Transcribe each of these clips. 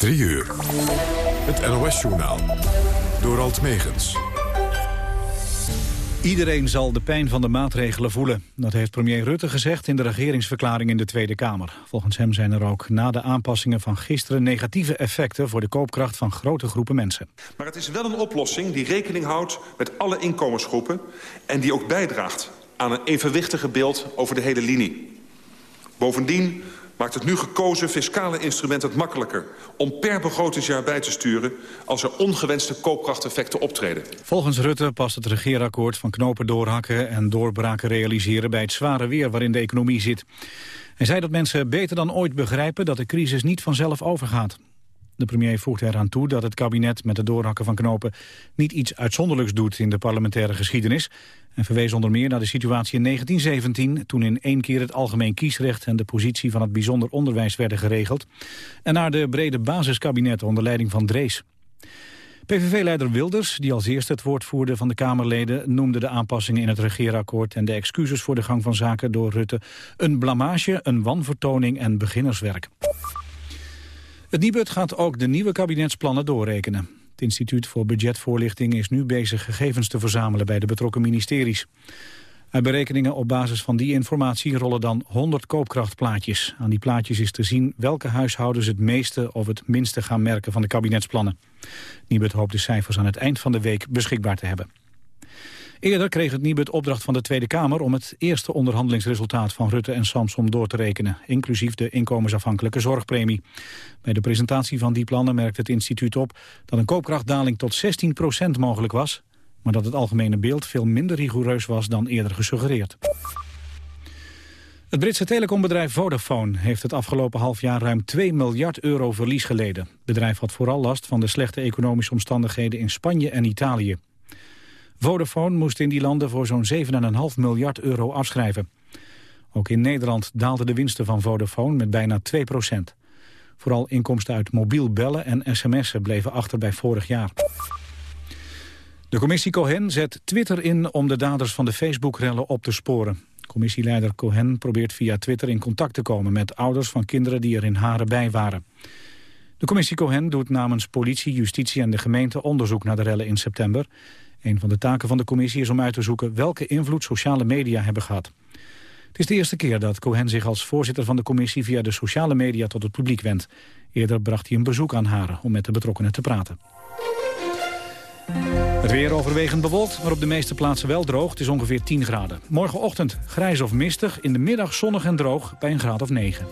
3 uur. Het NOS-journaal. Door Alt Megens. Iedereen zal de pijn van de maatregelen voelen. Dat heeft premier Rutte gezegd in de regeringsverklaring in de Tweede Kamer. Volgens hem zijn er ook na de aanpassingen van gisteren negatieve effecten voor de koopkracht van grote groepen mensen. Maar het is wel een oplossing die rekening houdt met alle inkomensgroepen en die ook bijdraagt aan een evenwichtige beeld over de hele linie. Bovendien maakt het nu gekozen fiscale instrument het makkelijker... om per begrotingsjaar bij te sturen als er ongewenste koopkrachteffecten optreden. Volgens Rutte past het regeerakkoord van knopen doorhakken en doorbraken realiseren... bij het zware weer waarin de economie zit. Hij zei dat mensen beter dan ooit begrijpen dat de crisis niet vanzelf overgaat. De premier voegt eraan toe dat het kabinet met het doorhakken van knopen niet iets uitzonderlijks doet in de parlementaire geschiedenis en verwees onder meer naar de situatie in 1917 toen in één keer het algemeen kiesrecht en de positie van het bijzonder onderwijs werden geregeld en naar de brede basiskabinetten onder leiding van Drees. PVV-leider Wilders, die als eerste het woord voerde van de Kamerleden... noemde de aanpassingen in het regeerakkoord en de excuses voor de gang van zaken door Rutte... een blamage, een wanvertoning en beginnerswerk. Het Nibud gaat ook de nieuwe kabinetsplannen doorrekenen. Het Instituut voor Budgetvoorlichting is nu bezig gegevens te verzamelen bij de betrokken ministeries. Uit berekeningen op basis van die informatie rollen dan 100 koopkrachtplaatjes. Aan die plaatjes is te zien welke huishoudens het meeste of het minste gaan merken van de kabinetsplannen. Nibud hoopt de cijfers aan het eind van de week beschikbaar te hebben. Eerder kreeg het Nibud opdracht van de Tweede Kamer om het eerste onderhandelingsresultaat van Rutte en Samsom door te rekenen, inclusief de inkomensafhankelijke zorgpremie. Bij de presentatie van die plannen merkt het instituut op dat een koopkrachtdaling tot 16% mogelijk was, maar dat het algemene beeld veel minder rigoureus was dan eerder gesuggereerd. Het Britse telecombedrijf Vodafone heeft het afgelopen half jaar ruim 2 miljard euro verlies geleden. Het bedrijf had vooral last van de slechte economische omstandigheden in Spanje en Italië. Vodafone moest in die landen voor zo'n 7,5 miljard euro afschrijven. Ook in Nederland daalden de winsten van Vodafone met bijna 2 procent. Vooral inkomsten uit mobiel bellen en sms'en bleven achter bij vorig jaar. De commissie Cohen zet Twitter in om de daders van de Facebook-rellen op te sporen. Commissieleider Cohen probeert via Twitter in contact te komen met ouders van kinderen die er in Haren bij waren. De commissie Cohen doet namens politie, justitie en de gemeente onderzoek naar de rellen in september een van de taken van de commissie is om uit te zoeken welke invloed sociale media hebben gehad. Het is de eerste keer dat Cohen zich als voorzitter van de commissie via de sociale media tot het publiek wendt. Eerder bracht hij een bezoek aan Haren om met de betrokkenen te praten. Het weer overwegend bewolkt, maar op de meeste plaatsen wel droog. Het is ongeveer 10 graden. Morgenochtend grijs of mistig, in de middag zonnig en droog bij een graad of 9.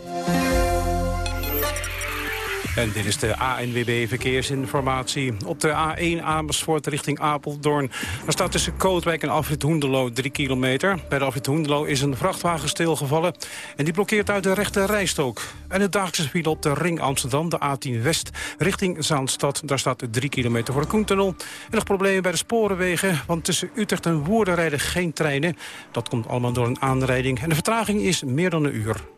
En dit is de ANWB Verkeersinformatie. Op de A1 Amersfoort richting Apeldoorn. Er staat tussen Kootwijk en Afrit Hoendelo 3 kilometer. Bij de Afrit Hoendelo is een vrachtwagen stilgevallen. En die blokkeert uit de rechte rijstok. En het dagelijkse file op de Ring Amsterdam, de A10 West, richting Zaanstad. Daar staat 3 kilometer voor de Koentunnel. En nog problemen bij de sporenwegen, want tussen Utrecht en Woerden rijden geen treinen. Dat komt allemaal door een aanrijding. En de vertraging is meer dan een uur.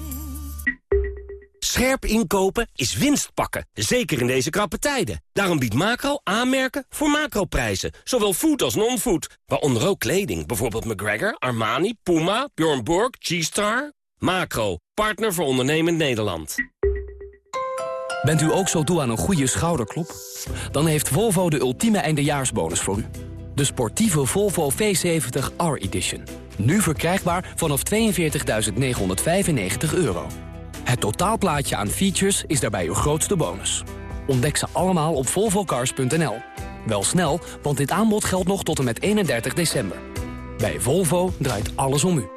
Scherp inkopen is winst pakken, zeker in deze krappe tijden. Daarom biedt Macro aanmerken voor macroprijzen. Zowel food als non-food, waaronder ook kleding. Bijvoorbeeld McGregor, Armani, Puma, Bjorn Borg, G-Star. Macro, partner voor ondernemend Nederland. Bent u ook zo toe aan een goede schouderklop? Dan heeft Volvo de ultieme eindejaarsbonus voor u. De sportieve Volvo V70 R-Edition. Nu verkrijgbaar vanaf 42.995 euro. Het totaalplaatje aan features is daarbij uw grootste bonus. Ontdek ze allemaal op volvocars.nl. Wel snel, want dit aanbod geldt nog tot en met 31 december. Bij Volvo draait alles om u.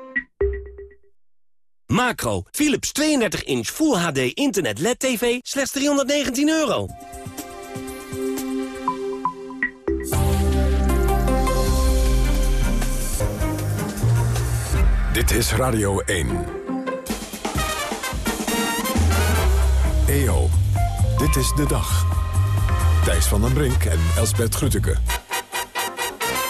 Macro, Philips 32-inch Full HD Internet LED TV, slechts 319 euro. Dit is Radio 1. Dit is de dag. Thijs van den Brink en Elsbert Grütke.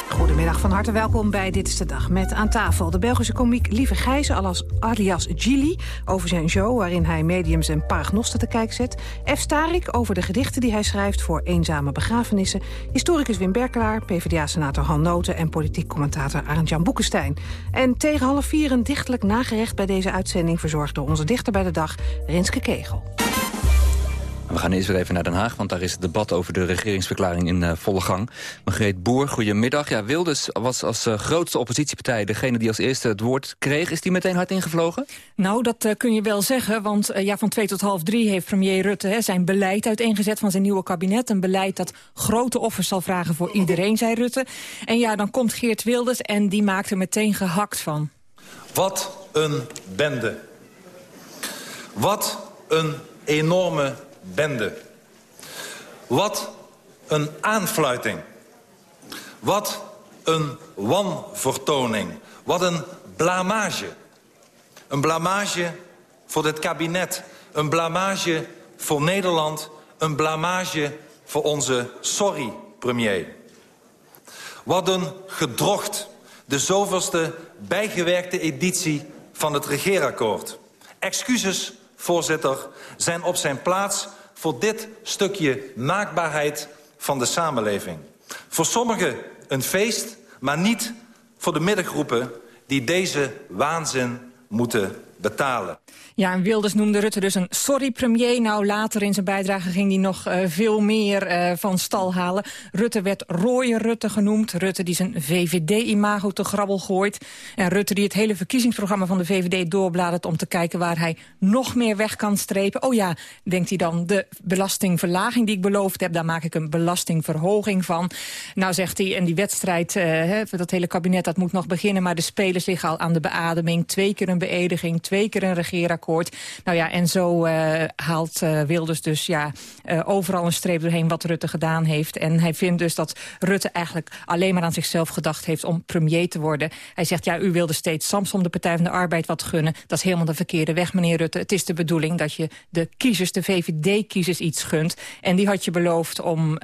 Goedemiddag, van harte welkom bij Dit is de Dag. Met aan tafel de Belgische komiek Lieve Gijzen alias, Gilly... over zijn show waarin hij mediums en paragnosten te kijk zet. F. Starik over de gedichten die hij schrijft voor eenzame begrafenissen. Historicus Wim Berkelaar, PvdA-senator Han Noten... en politiek commentator Arend-Jan Boekenstein. En tegen half vier een dichtelijk nagerecht bij deze uitzending... verzorgd door onze dichter bij de dag, Rinske Kegel. We gaan eerst weer even naar Den Haag, want daar is het debat over de regeringsverklaring in uh, volle gang. Margreet Boer, goedemiddag. Ja, Wilders was als uh, grootste oppositiepartij degene die als eerste het woord kreeg. Is die meteen hard ingevlogen? Nou, dat uh, kun je wel zeggen, want ja, van twee tot half drie heeft premier Rutte hè, zijn beleid uiteengezet van zijn nieuwe kabinet. Een beleid dat grote offers zal vragen voor iedereen, zei Rutte. En ja, dan komt Geert Wilders en die maakt er meteen gehakt van. Wat een bende. Wat een enorme bende. Wat een aanfluiting. Wat een wanvertoning. Wat een blamage. Een blamage voor dit kabinet. Een blamage voor Nederland. Een blamage voor onze sorry premier. Wat een gedrocht. De zoveelste bijgewerkte editie van het regeerakkoord. Excuses voorzitter, zijn op zijn plaats voor dit stukje maakbaarheid van de samenleving. Voor sommigen een feest, maar niet voor de middengroepen die deze waanzin moeten betalen. Ja, en Wilders noemde Rutte dus een sorry-premier. Nou, later in zijn bijdrage ging hij nog uh, veel meer uh, van stal halen. Rutte werd rooie Rutte genoemd. Rutte die zijn VVD-imago te grabbel gooit. En Rutte die het hele verkiezingsprogramma van de VVD doorbladert... om te kijken waar hij nog meer weg kan strepen. Oh ja, denkt hij dan, de belastingverlaging die ik beloofd heb... daar maak ik een belastingverhoging van. Nou zegt hij, en die wedstrijd, uh, dat hele kabinet, dat moet nog beginnen... maar de spelers liggen al aan de beademing. Twee keer een beëdiging, twee keer een regeerakkoord. Nou ja, en zo uh, haalt uh, Wilders dus ja, uh, overal een streep doorheen wat Rutte gedaan heeft. En hij vindt dus dat Rutte eigenlijk alleen maar aan zichzelf gedacht heeft om premier te worden. Hij zegt, ja, u wilde steeds Samsom de Partij van de Arbeid wat gunnen. Dat is helemaal de verkeerde weg, meneer Rutte. Het is de bedoeling dat je de kiezers, de VVD-kiezers iets gunt. En die had je beloofd om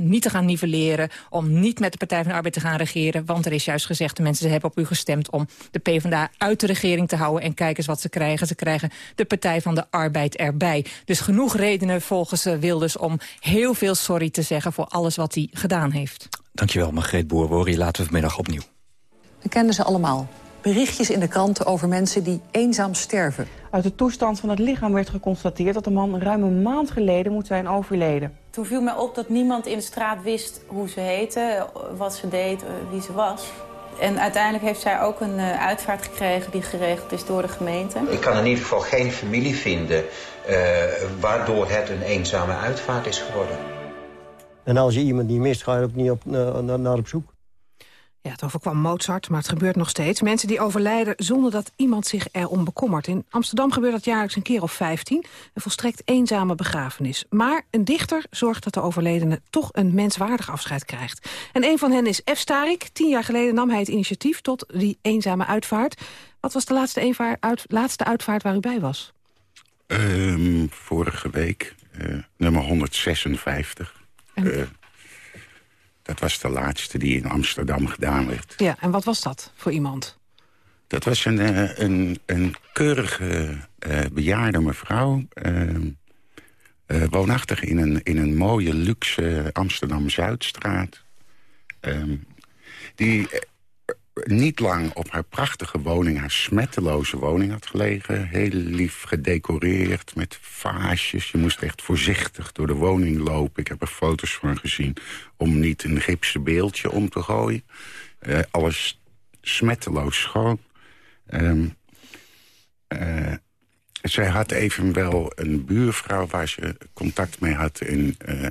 niet te gaan nivelleren, om niet met de Partij van de Arbeid te gaan regeren. Want er is juist gezegd, de mensen hebben op u gestemd om de PvdA uit de regering te houden. En kijk eens wat ze krijgen. Ze krijgen de Partij van de Arbeid erbij. Dus genoeg redenen volgens Wilders om heel veel sorry te zeggen... voor alles wat hij gedaan heeft. Dankjewel, Margreet Boer. We horen je later vanmiddag opnieuw. We kennen ze allemaal. Berichtjes in de kranten over mensen die eenzaam sterven. Uit de toestand van het lichaam werd geconstateerd... dat de man ruim een maand geleden moet zijn overleden. Toen viel mij op dat niemand in de straat wist hoe ze heette, wat ze deed, wie ze was. En uiteindelijk heeft zij ook een uh, uitvaart gekregen die geregeld is door de gemeente. Ik kan in ieder geval geen familie vinden uh, waardoor het een eenzame uitvaart is geworden. En als je iemand niet mist, ga je ook niet op, naar, naar op zoek. Ja, het overkwam Mozart, maar het gebeurt nog steeds. Mensen die overlijden zonder dat iemand zich erom bekommert. In Amsterdam gebeurt dat jaarlijks een keer of 15. Een volstrekt eenzame begrafenis. Maar een dichter zorgt dat de overledene toch een menswaardig afscheid krijgt. En een van hen is F. Starik. Tien jaar geleden nam hij het initiatief tot die eenzame uitvaart. Wat was de laatste, uit, laatste uitvaart waar u bij was? Um, vorige week, uh, nummer 156. En... Dat was de laatste die in Amsterdam gedaan werd. Ja, en wat was dat voor iemand? Dat was een, uh, een, een keurige uh, bejaarde mevrouw. Uh, woonachtig in een, in een mooie, luxe Amsterdam-Zuidstraat. Ehm, die niet lang op haar prachtige woning, haar smetteloze woning had gelegen. Heel lief gedecoreerd met vaasjes. Je moest echt voorzichtig door de woning lopen. Ik heb er foto's van gezien om niet een gipsen beeldje om te gooien. Uh, alles smetteloos schoon. Um, uh, zij had evenwel een buurvrouw waar ze contact mee had. En uh,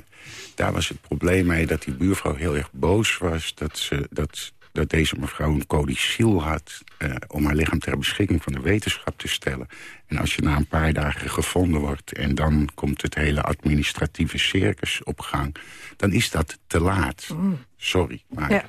daar was het probleem mee dat die buurvrouw heel erg boos was... dat, ze, dat, dat deze mevrouw een codicil had... Uh, om haar lichaam ter beschikking van de wetenschap te stellen. En als je na een paar dagen gevonden wordt... en dan komt het hele administratieve circus op gang... dan is dat te laat. Mm. Sorry, maar... Ja.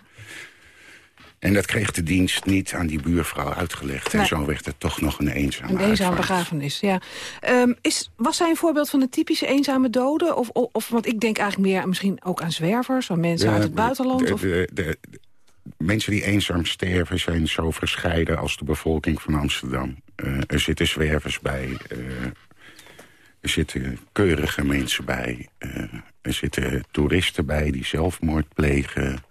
En dat kreeg de dienst niet aan die buurvrouw uitgelegd. En zo werd het toch nog een eenzame Een eenzame begrafenis, ja. Um, is, was zij een voorbeeld van de typische eenzame doden? Of, of, of, want ik denk eigenlijk meer misschien ook aan zwervers... aan mensen uit het buitenland? De, de, de, mensen die eenzaam sterven zijn zo verscheiden als de bevolking van Amsterdam. Uh, er zitten zwervers bij, uh, er zitten keurige mensen bij... Uh, er zitten toeristen bij die zelfmoord plegen...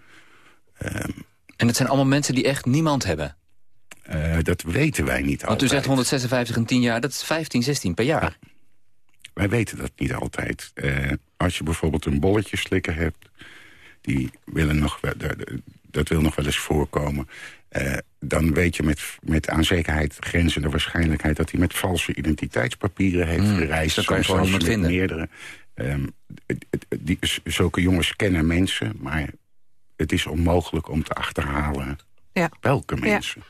Um, en het zijn allemaal mensen die echt niemand hebben? Dat weten wij niet altijd. Want u zegt 156 in 10 jaar, dat is 15, 16 per jaar. Wij weten dat niet altijd. Als je bijvoorbeeld een bolletje slikken hebt... Die willen nog, dat wil nog wel eens voorkomen... Uh, dan weet je met, met aan zekerheid grenzende waarschijnlijkheid... dat hij met valse identiteitspapieren heeft hmm, gereisd. Dan kan je gewoon iemand vinden. Meerdere, um, die, zulke jongens kennen mensen, maar het is onmogelijk om te achterhalen ja. welke mensen.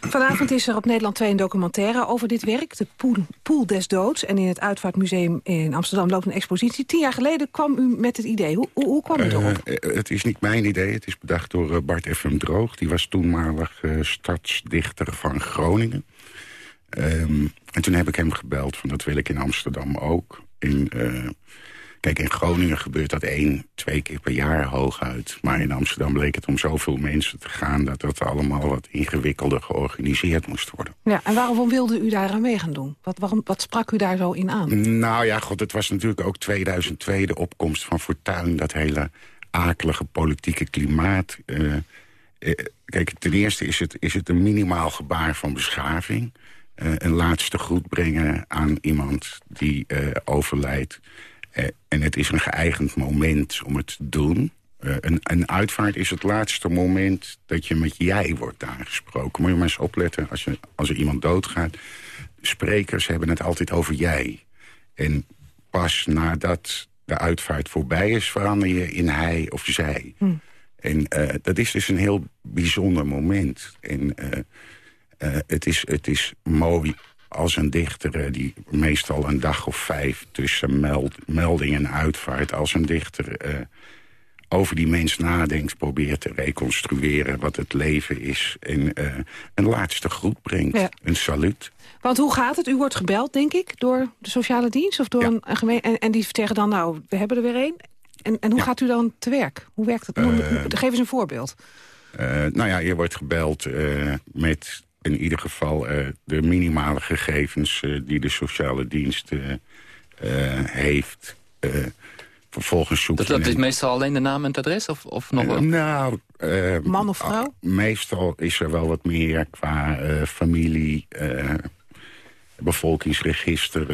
Vanavond is er op Nederland 2 een documentaire over dit werk. De Poel, Poel des Doods. En in het Uitvaartmuseum in Amsterdam loopt een expositie. Tien jaar geleden kwam u met het idee. Hoe, hoe, hoe kwam het erop? Uh, het is niet mijn idee. Het is bedacht door uh, Bart F.M. Droog. Die was toenmalig uh, stadsdichter van Groningen. Um, en toen heb ik hem gebeld van dat wil ik in Amsterdam ook. In, Kijk, in Groningen gebeurt dat één, twee keer per jaar hooguit. Maar in Amsterdam bleek het om zoveel mensen te gaan... dat dat allemaal wat ingewikkelder georganiseerd moest worden. Ja, en waarom wilde u daar aan mee gaan doen? Wat, waarom, wat sprak u daar zo in aan? Nou ja, god, het was natuurlijk ook 2002 de opkomst van Fortuin... dat hele akelige politieke klimaat... Uh, kijk, ten eerste is het, is het een minimaal gebaar van beschaving. Uh, een laatste groet brengen aan iemand die overlijdt. Eh, en het is een geëigend moment om het te doen. Uh, een, een, uitvaart is het laatste moment dat je met jij wordt aangesproken. Moet je maar eens opletten als, je, als er iemand doodgaat. Sprekers hebben het altijd over jij. En pas nadat de uitvaart voorbij is... verander je in hij of zij. Hm. En uh, dat is dus een heel bijzonder moment. En het, is, het is mooi als een dichter eh, die meestal een dag of vijf tussen meld, melding en uitvaart... als een dichter uh, over die mens nadenkt, probeert te reconstrueren wat het leven is... en uh, een laatste groet brengt, een saluut. Want hoe gaat het? U wordt gebeld, denk ik, door de sociale dienst of door een, een gemeente... En, en, die zeggen dan, nou, we hebben er weer één. En, en hoe gaat u dan te werk? Hoe werkt het? Geef eens een voorbeeld. nou ja, je wordt gebeld met in ieder geval uh, de minimale gegevens uh, die de sociale dienst uh, heeft. vervolgens zoek dat, dat is meestal alleen de naam en het adres? Of, of nog wel? nou, Man of vrouw? meestal is er wel wat meer qua familie, bevolkingsregister...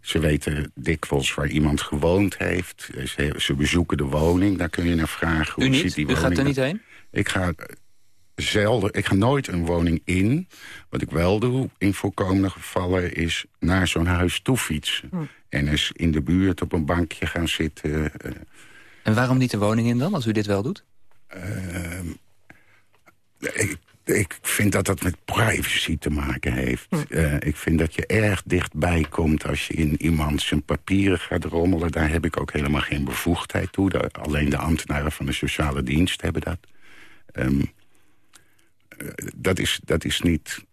Ze weten dikwijls waar iemand gewoond heeft. Ze, ze, bezoeken de woning, daar kun je naar vragen. Hoe U niet? Ziet die U gaat er niet heen? Ik ga zelden, ik ga nooit een woning in. Wat ik wel doe in voorkomende gevallen is naar zo'n huis toe fietsen. Hm. En eens in de buurt op een bankje gaan zitten. Uh, en waarom niet de woning in dan, als u dit wel doet? Uh, ik, ik, vind dat dat met privacy te maken heeft. Hm. Uh, ik vind dat je erg dichtbij komt als je in iemand zijn papieren gaat rommelen. Daar heb ik ook helemaal geen bevoegdheid toe. alleen de ambtenaren van de sociale dienst hebben dat. Um, dat, is, dat is niet...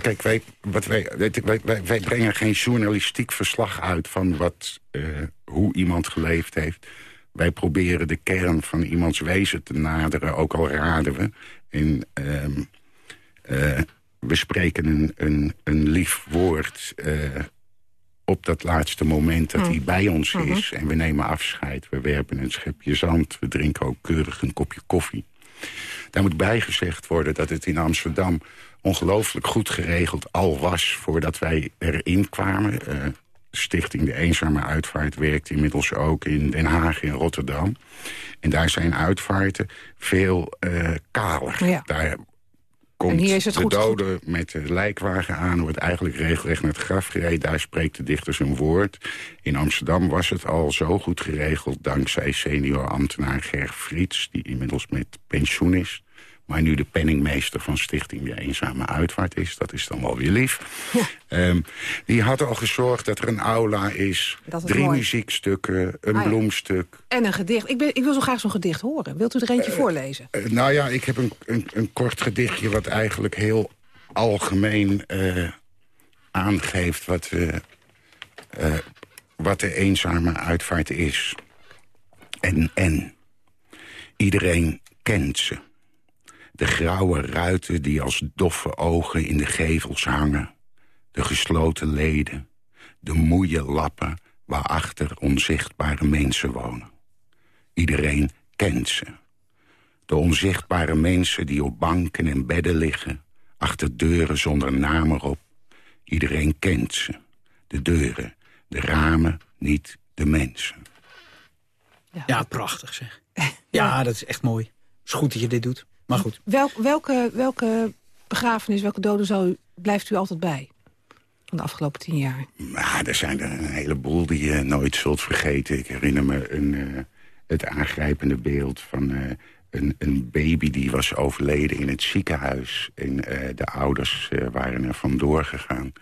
Kijk, wij, wat wij, wij, wij, brengen geen journalistiek verslag uit... van wat, uh, hoe iemand geleefd heeft. Wij proberen de kern van iemands wezen te naderen, ook al raden we. En uh, uh, we spreken een, een, een lief woord uh, op dat laatste moment dat hm. hij bij ons mhm. is. En we nemen afscheid, we werpen een schepje zand... we drinken ook keurig een kopje koffie. Daar moet bijgezegd worden dat het in Amsterdam ongelooflijk goed geregeld al was... voordat wij erin kwamen. Uh, Stichting De Eenzame Uitvaart werkt inmiddels ook in Den Haag en Rotterdam. En daar zijn uitvaarten veel uh, kaler. Ja. Daar komt En hier is het de goed- dode met de lijkwagen aan... wordt eigenlijk regelrecht naar het graf gereden. Daar spreekt de dichter zijn woord. In Amsterdam was het al zo goed geregeld... dankzij senior ambtenaar Ger Friets... die inmiddels met pensioen is... maar nu de penningmeester van Stichting De Eenzame Uitvaart is. Dat is dan wel weer lief. Ehm, die had al gezorgd dat er een aula is... Drie mooi. muziekstukken, een Ah ja. bloemstuk... En een gedicht. Ik, ben, ik wil zo graag zo'n gedicht horen. Wilt u er eentje voorlezen? Eh, nou ja, ik heb een, een, een kort gedichtje... wat eigenlijk heel algemeen eh, aangeeft... Wat, eh, eh, wat de eenzame uitvaart is. En, en. Iedereen kent ze. De grauwe ruiten die als doffe ogen in de gevels hangen. De gesloten leden. De moeie lappen waarachter onzichtbare mensen wonen. Iedereen kent ze. De onzichtbare mensen die op banken en bedden liggen... achter deuren zonder naam erop. Iedereen kent ze. De deuren, de ramen, niet de mensen. Ja, prachtig zeg. Ja, dat is echt mooi. Het is goed dat je dit doet. Maar goed. Welk, welke, welke begrafenis, welke doden u, blijft u altijd bij? Van de afgelopen tien jaar. Maar er zijn er een heleboel die je nooit zult vergeten. Ik herinner me een, eh, het aangrijpende beeld van eh, een, een baby die was overleden in het ziekenhuis. En eh, de ouders waren er vandoor gegaan.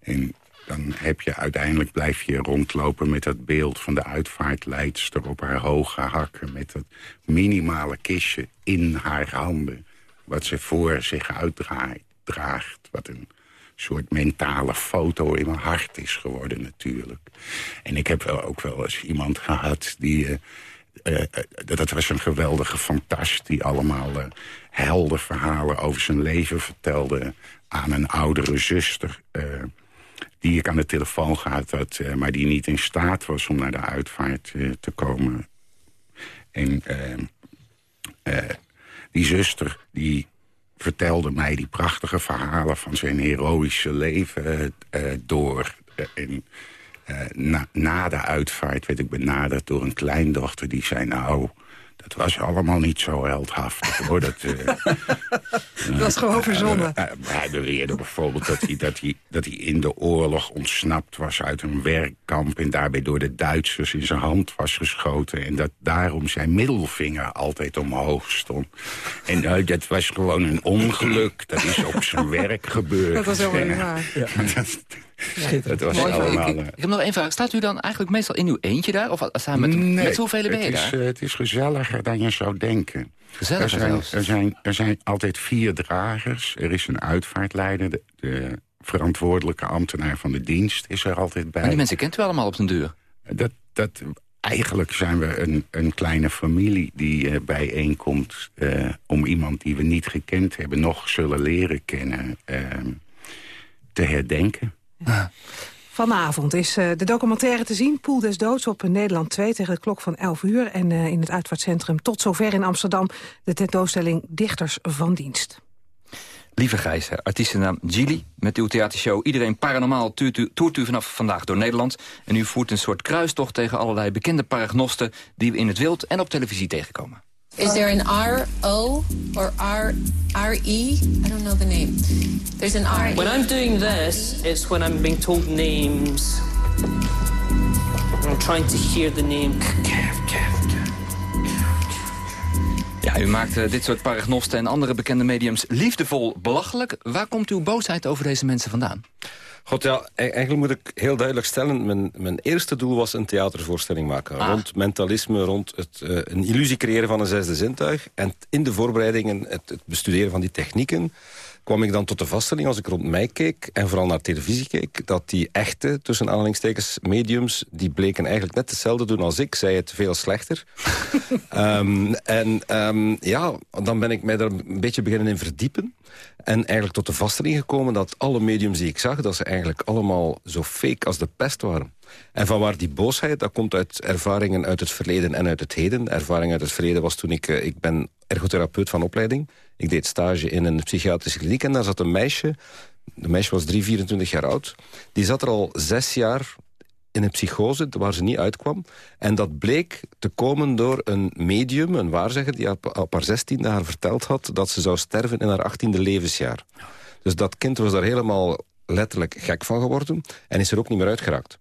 En dan heb je uiteindelijk blijf je rondlopen met dat beeld van de uitvaartleidster op haar hoge hakken. Met dat minimale kistje in haar handen. Wat ze voor zich uitdraagt. Wat een soort mentale foto in mijn hart is geworden natuurlijk. En ik heb wel ook wel eens iemand gehad die... eh, eh, eh, dat was een geweldige fantast die allemaal eh heldenverhalen over zijn leven vertelde... aan een oudere zuster die ik aan de telefoon gehad had... eh, maar die niet in staat was om naar de uitvaart eh, te komen. En eh, eh, die zuster die vertelde mij die prachtige verhalen... van zijn heroïsche leven door. En, na, na de uitvaart werd ik benaderd door een kleindochter die zei... nou, dat was allemaal niet zo heldhaftig, hoor. Dat, eh, Dat was gewoon verzonnen. eh, eh, hij beweerde bijvoorbeeld dat hij, dat, hij, dat hij in de oorlog ontsnapt was uit een werkkamp... en daarbij door de Duitsers in zijn hand was geschoten... en dat daarom zijn middelvinger altijd omhoog stond. En eh, dat was gewoon een ongeluk. Dat is op zijn werk gebeurd. Dat was helemaal niet waar. eh, dat, dat was Mooi. allemaal... ik, eh, ik heb nog één vraag. Staat u dan eigenlijk meestal in uw eentje daar? Of samen met, Nee, met hoeveel ben je het is, daar? eh, het is gezelliger dan je zou denken. Gezelliger er, zijn, zelfs. er, zijn, er zijn altijd vier dragers. Er is een uitvaartleider. De, de verantwoordelijke ambtenaar van de dienst is er altijd bij. Maar die mensen kent u allemaal op zijn deur. Dat, dat, eigenlijk zijn we een, een kleine familie die eh, bijeenkomt... eh, om iemand die we niet gekend hebben... nog zullen leren kennen, eh, te herdenken. Vanavond is eh, de documentaire te zien, Poel des Doods, op Nederland 2 tegen de klok van 11 uur. En eh, in het uitvaartcentrum tot zover in Amsterdam de tentoonstelling Dichters van Dienst. Lieve Gijs, artiestennaam Gilly. Met uw theatershow Iedereen Paranormaal toert u, toert u vanaf vandaag door Nederland. En u voert een soort kruistocht tegen allerlei bekende paragnosten... die we in het wild en op televisie tegenkomen. Is there an R O or R R E? I don't know the name. There's an R. When I'm doing this, it's when I'm being told names. I'm trying to hear the name. Ja, u maakt eh, dit soort paragnosten en andere bekende mediums liefdevol belachelijk. Waar komt uw boosheid over deze mensen vandaan? God, ja, e- eigenlijk moet ik heel duidelijk stellen... mijn, mijn eerste doel was een theatervoorstelling maken. Ah. Rond mentalisme, rond het, eh, een illusie creëren van een zesde zintuig. En in de voorbereidingen, het, het bestuderen van die technieken... kwam ik dan tot de vaststelling, als ik rond mij keek... en vooral naar televisie keek, dat die echte, tussen aanhalingstekens, mediums... die bleken eigenlijk net hetzelfde doen als ik, zij het veel slechter. Ehm, en ehm, ja, dan ben ik mij daar een beetje beginnen in verdiepen. En eigenlijk tot de vaststelling gekomen dat alle mediums die ik zag... dat ze eigenlijk allemaal zo fake als de pest waren. En van waar die boosheid, dat komt uit ervaringen uit het verleden en uit het heden. Ervaring uit het verleden was toen ik... eh, ik ben ergotherapeut van opleiding. Ik deed stage in een psychiatrische kliniek en daar zat een meisje... De meisje was 3, 24 jaar oud. Die zat er al zes jaar in een psychose waar ze niet uitkwam. En dat bleek te komen door een medium, een waarzegger... die op, haar zestiende haar verteld had... dat ze zou sterven in haar achttiende levensjaar. Dus dat kind was daar helemaal letterlijk gek van geworden... en is er ook niet meer uitgeraakt.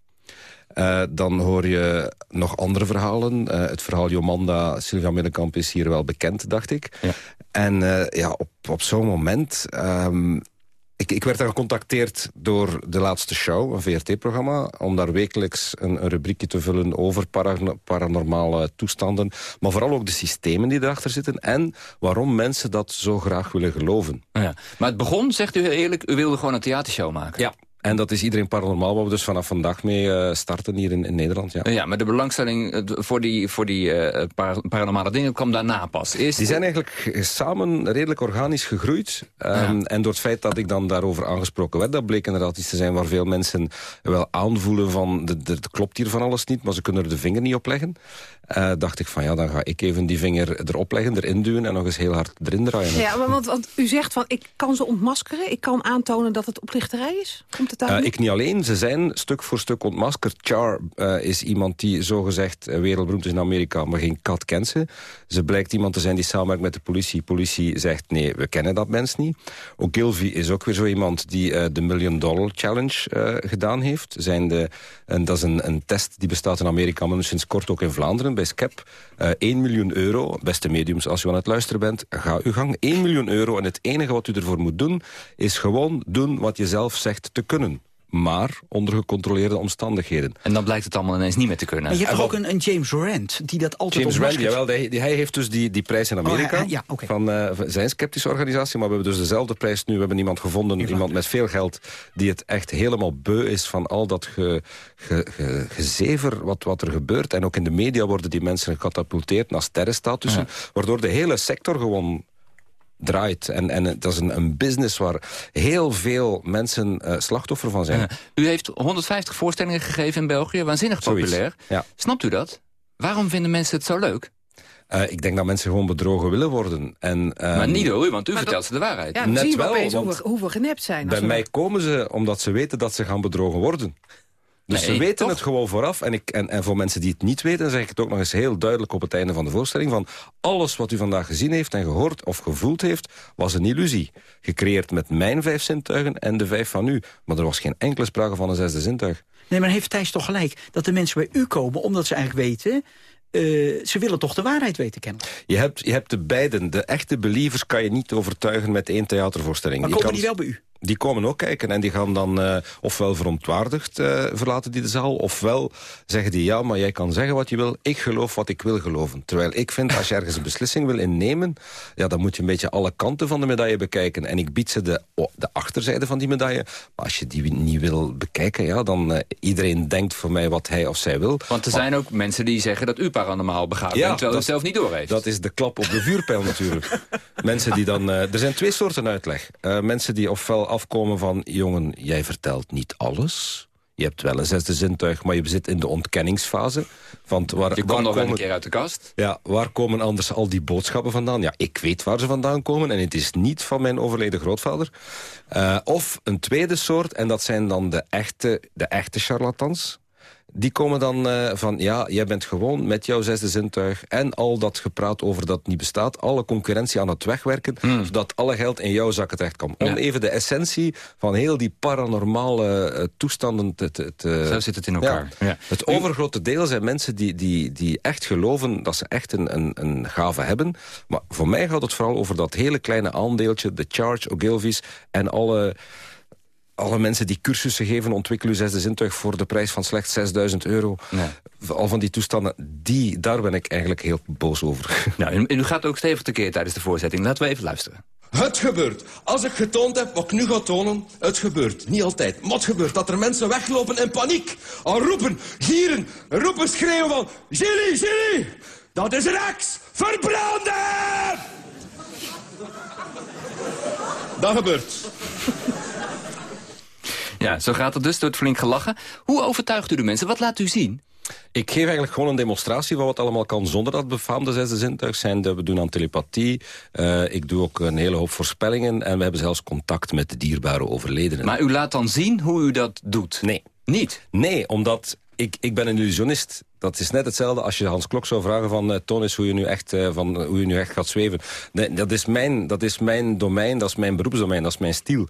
Uh, dan hoor je nog andere verhalen. Uh, het verhaal Jomanda, Sylvia Middenkamp is hier wel bekend, dacht ik. Ja. En uh, ja, op, op zo'n moment... Um, ik, ik, werd dan gecontacteerd door de laatste show, een VRT-programma... om daar wekelijks een, een, rubriekje te vullen over paranormale toestanden... maar vooral ook de systemen die erachter zitten... en waarom mensen dat zo graag willen geloven. Ja. Maar het begon, zegt u eerlijk, u wilde gewoon een theatershow maken? Ja, en dat is iedereen paranormaal, waar we dus vanaf vandaag mee uh, starten hier in, in, Nederland. Ja. ja, maar de belangstelling eh, voor die, voor die uh, paranormale dingen kwam daarna pas. Die zijn eigenlijk samen redelijk organisch gegroeid. Um, ja. En door het feit dat ik dan daarover aangesproken werd... dat bleek inderdaad iets te zijn waar veel mensen wel aanvoelen van... het klopt hier van alles niet, maar ze kunnen er de vinger niet op leggen. Uh, dacht ik van ja, dan ga ik even die vinger erop leggen, erin duwen... en nog eens heel hard erin draaien. Ja, want, want u zegt van ik kan ze ontmaskeren. Ik kan aantonen dat het oplichterij is. Komt het uh, ik niet alleen, ze zijn stuk voor stuk ontmaskerd. Char uh, is iemand die zogezegd wereldberoemd is in Amerika... maar geen kat kent ze. Ze blijkt iemand te zijn die samenwerkt met de politie. Politie zegt nee, we kennen dat mens niet. Ogilvy is ook weer zo iemand die de Million Dollar Challenge gedaan heeft. Zijn de, en dat is een, een test die bestaat in Amerika... maar sinds kort ook in Vlaanderen bij SCEP. Uh, 1 miljoen euro, beste mediums, als u aan het luisteren bent, ga uw gang. 1 miljoen euro en het enige wat u ervoor moet doen... is gewoon doen wat je zelf zegt te kunnen maar onder gecontroleerde omstandigheden. En dan blijkt het allemaal ineens niet meer te kunnen. Maar je hebt ook een, een, James Rand, die dat altijd James Rand, jawel, die, die, hij heeft dus die, die prijs in Amerika oh, ja, okay. van uh, zijn sceptische organisatie. Maar we hebben dus dezelfde prijs nu. We hebben iemand gevonden, iemand, iemand met veel geld... die het echt helemaal beu is van al dat ge, ge, ge, gezever wat, wat er gebeurt. En ook in de media worden die mensen gecatapulteerd naar sterrenstatussen. Ja. Waardoor de hele sector gewoon draait. En, en dat is een, een business waar heel veel mensen uh, slachtoffer van zijn. Ja. U heeft 150 voorstellingen gegeven in België, waanzinnig populair. Ja. Snapt u dat? Waarom vinden mensen het zo leuk? Uh, ik denk dat mensen gewoon bedrogen willen worden. En, um, maar niet door u, want u maar vertelt dat, ze de waarheid. Ja, Net wel, hoeveel, hoeveel genept zijn. Bij mij komen ze omdat ze weten dat ze gaan bedrogen worden. Dus nee, ze weten toch? het gewoon vooraf. En, ik, en, en voor mensen die het niet weten, zeg ik het ook nog eens heel duidelijk op het einde van de voorstelling. Van alles wat u vandaag gezien heeft en gehoord of gevoeld heeft, was een illusie. Gecreëerd met mijn vijf zintuigen en de vijf van u. Maar er was geen enkele sprake van een zesde zintuig. Nee, maar heeft Thijs toch gelijk dat de mensen bij u komen omdat ze eigenlijk weten... Uh, ze willen toch de waarheid weten kennen. Je hebt, je hebt de beiden. De echte believers kan je niet overtuigen met één theatervoorstelling. Maar komen die wel bij u? Die komen ook kijken en die gaan dan uh, ofwel verontwaardigd uh, verlaten die de zaal... ofwel zeggen die ja, maar jij kan zeggen wat je wil. Ik geloof wat ik wil geloven. Terwijl ik vind, als je ergens een beslissing wil innemen... ja, dan moet je een beetje alle kanten van de medaille bekijken. En ik bied ze de, oh, de achterzijde van die medaille. Maar als je die niet wil bekijken, ja, dan uh, iedereen denkt voor mij wat hij of zij wil. Want er maar, zijn ook mensen die zeggen dat u paranormaal begaafd ja, bent... terwijl u het zelf niet doorheeft. Dat is de klap op de vuurpijl natuurlijk. mensen die dan... er zijn twee soorten uitleg. mensen die ofwel afkomen van... jongen, jij vertelt niet alles. Je hebt wel een zesde zintuig, maar je zit in de ontkenningsfase. Want waar, je komt nog wel een keer uit de kast. Ja, waar komen anders al die boodschappen vandaan? Ja, ik weet waar ze vandaan komen en het is niet van mijn overleden grootvader. Uh, of een tweede soort, en dat zijn dan de echte, de echte charlatans die komen dan uh, van, ja, jij bent gewoon met jouw zesde zintuig... en al dat gepraat over dat niet bestaat... alle concurrentie aan het wegwerken... Mm. zodat alle geld in jouw zakken terechtkomt. Om ja. even de essentie van heel die paranormale uh, toestanden te, te, te... Zo zit het in elkaar. Ja. Ja. Het overgrote deel zijn mensen die, die, die echt geloven... dat ze echt een, een, een gave hebben. Maar voor mij gaat het vooral over dat hele kleine aandeeltje... de Charge, Ogilvy's en alle alle mensen die cursussen geven, ontwikkelen uw zesde zintuig voor de prijs van slechts 6000 euro. Nee. Al van die toestanden, die, daar ben ik eigenlijk heel boos over. Nou, en u gaat ook stevig tekeer tijdens de voorzetting. Laten we even luisteren. Het gebeurt. Als ik getoond heb wat ik nu ga tonen, het gebeurt. Niet altijd, maar het gebeurt. Dat er mensen weglopen in paniek. Al roepen, gieren, roepen, schreeuwen van... Gilly, Gilly, dat is een ex, verbranden! Dat gebeurt. Ja, zo gaat het dus. door het flink gelachen. Hoe overtuigt u de mensen? Wat laat u zien? Ik geef eigenlijk gewoon een demonstratie van wat allemaal kan zonder dat befaamde zesde zintuig zijn. We doen aan telepathie. Uh, ik doe ook een hele hoop voorspellingen. En we hebben zelfs contact met de dierbare overledenen. Maar u laat dan zien hoe u dat doet? Nee. Niet? Nee, omdat ik, ik ben een illusionist. Dat is net hetzelfde als je Hans Klok zou vragen van... Uh, toon eens hoe je, nu echt, uh, van, hoe je nu echt gaat zweven. Nee, dat, is mijn, dat is mijn domein, dat is mijn beroepsdomein, dat is mijn stiel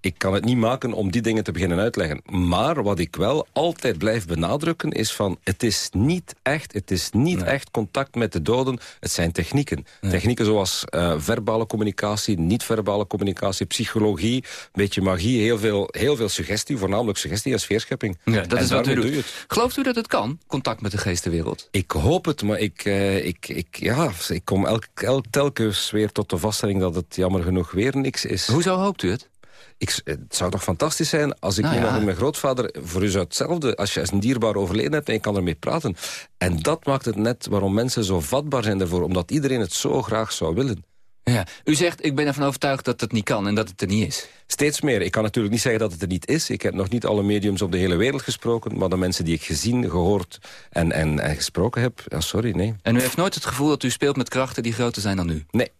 ik kan het niet maken om die dingen te beginnen uitleggen. Maar wat ik wel altijd blijf benadrukken is van... het is niet echt, het is niet echt contact met de doden. Het zijn technieken. Technieken zoals uh, verbale communicatie, niet-verbale communicatie... psychologie, een beetje magie, heel veel, heel veel suggestie. Voornamelijk suggestie en sfeerschepping. Ja, dat is wat u doet. Gelooft u dat het kan, contact met de geestenwereld? Ik hoop het, maar ik, uh, ik, ik, ja, ik kom elk, elk, telkens weer tot de vaststelling... dat het jammer genoeg weer niks is. Hoezo hoopt u het? Ik, het zou toch fantastisch zijn als ik nou nu ja. nog met mijn grootvader... voor u zou hetzelfde, als je een dierbaar overleden hebt... en je kan ermee praten. En dat maakt het net waarom mensen zo vatbaar zijn ervoor. Omdat iedereen het zo graag zou willen. Ja. U zegt, ik ben ervan overtuigd dat het niet kan en dat het er niet is. Steeds meer. Ik kan natuurlijk niet zeggen dat het er niet is. Ik heb nog niet alle mediums op de hele wereld gesproken... maar de mensen die ik gezien, gehoord en, en, en gesproken heb... Ja, sorry, nee. En u heeft nooit het gevoel dat u speelt met krachten die groter zijn dan u? Nee.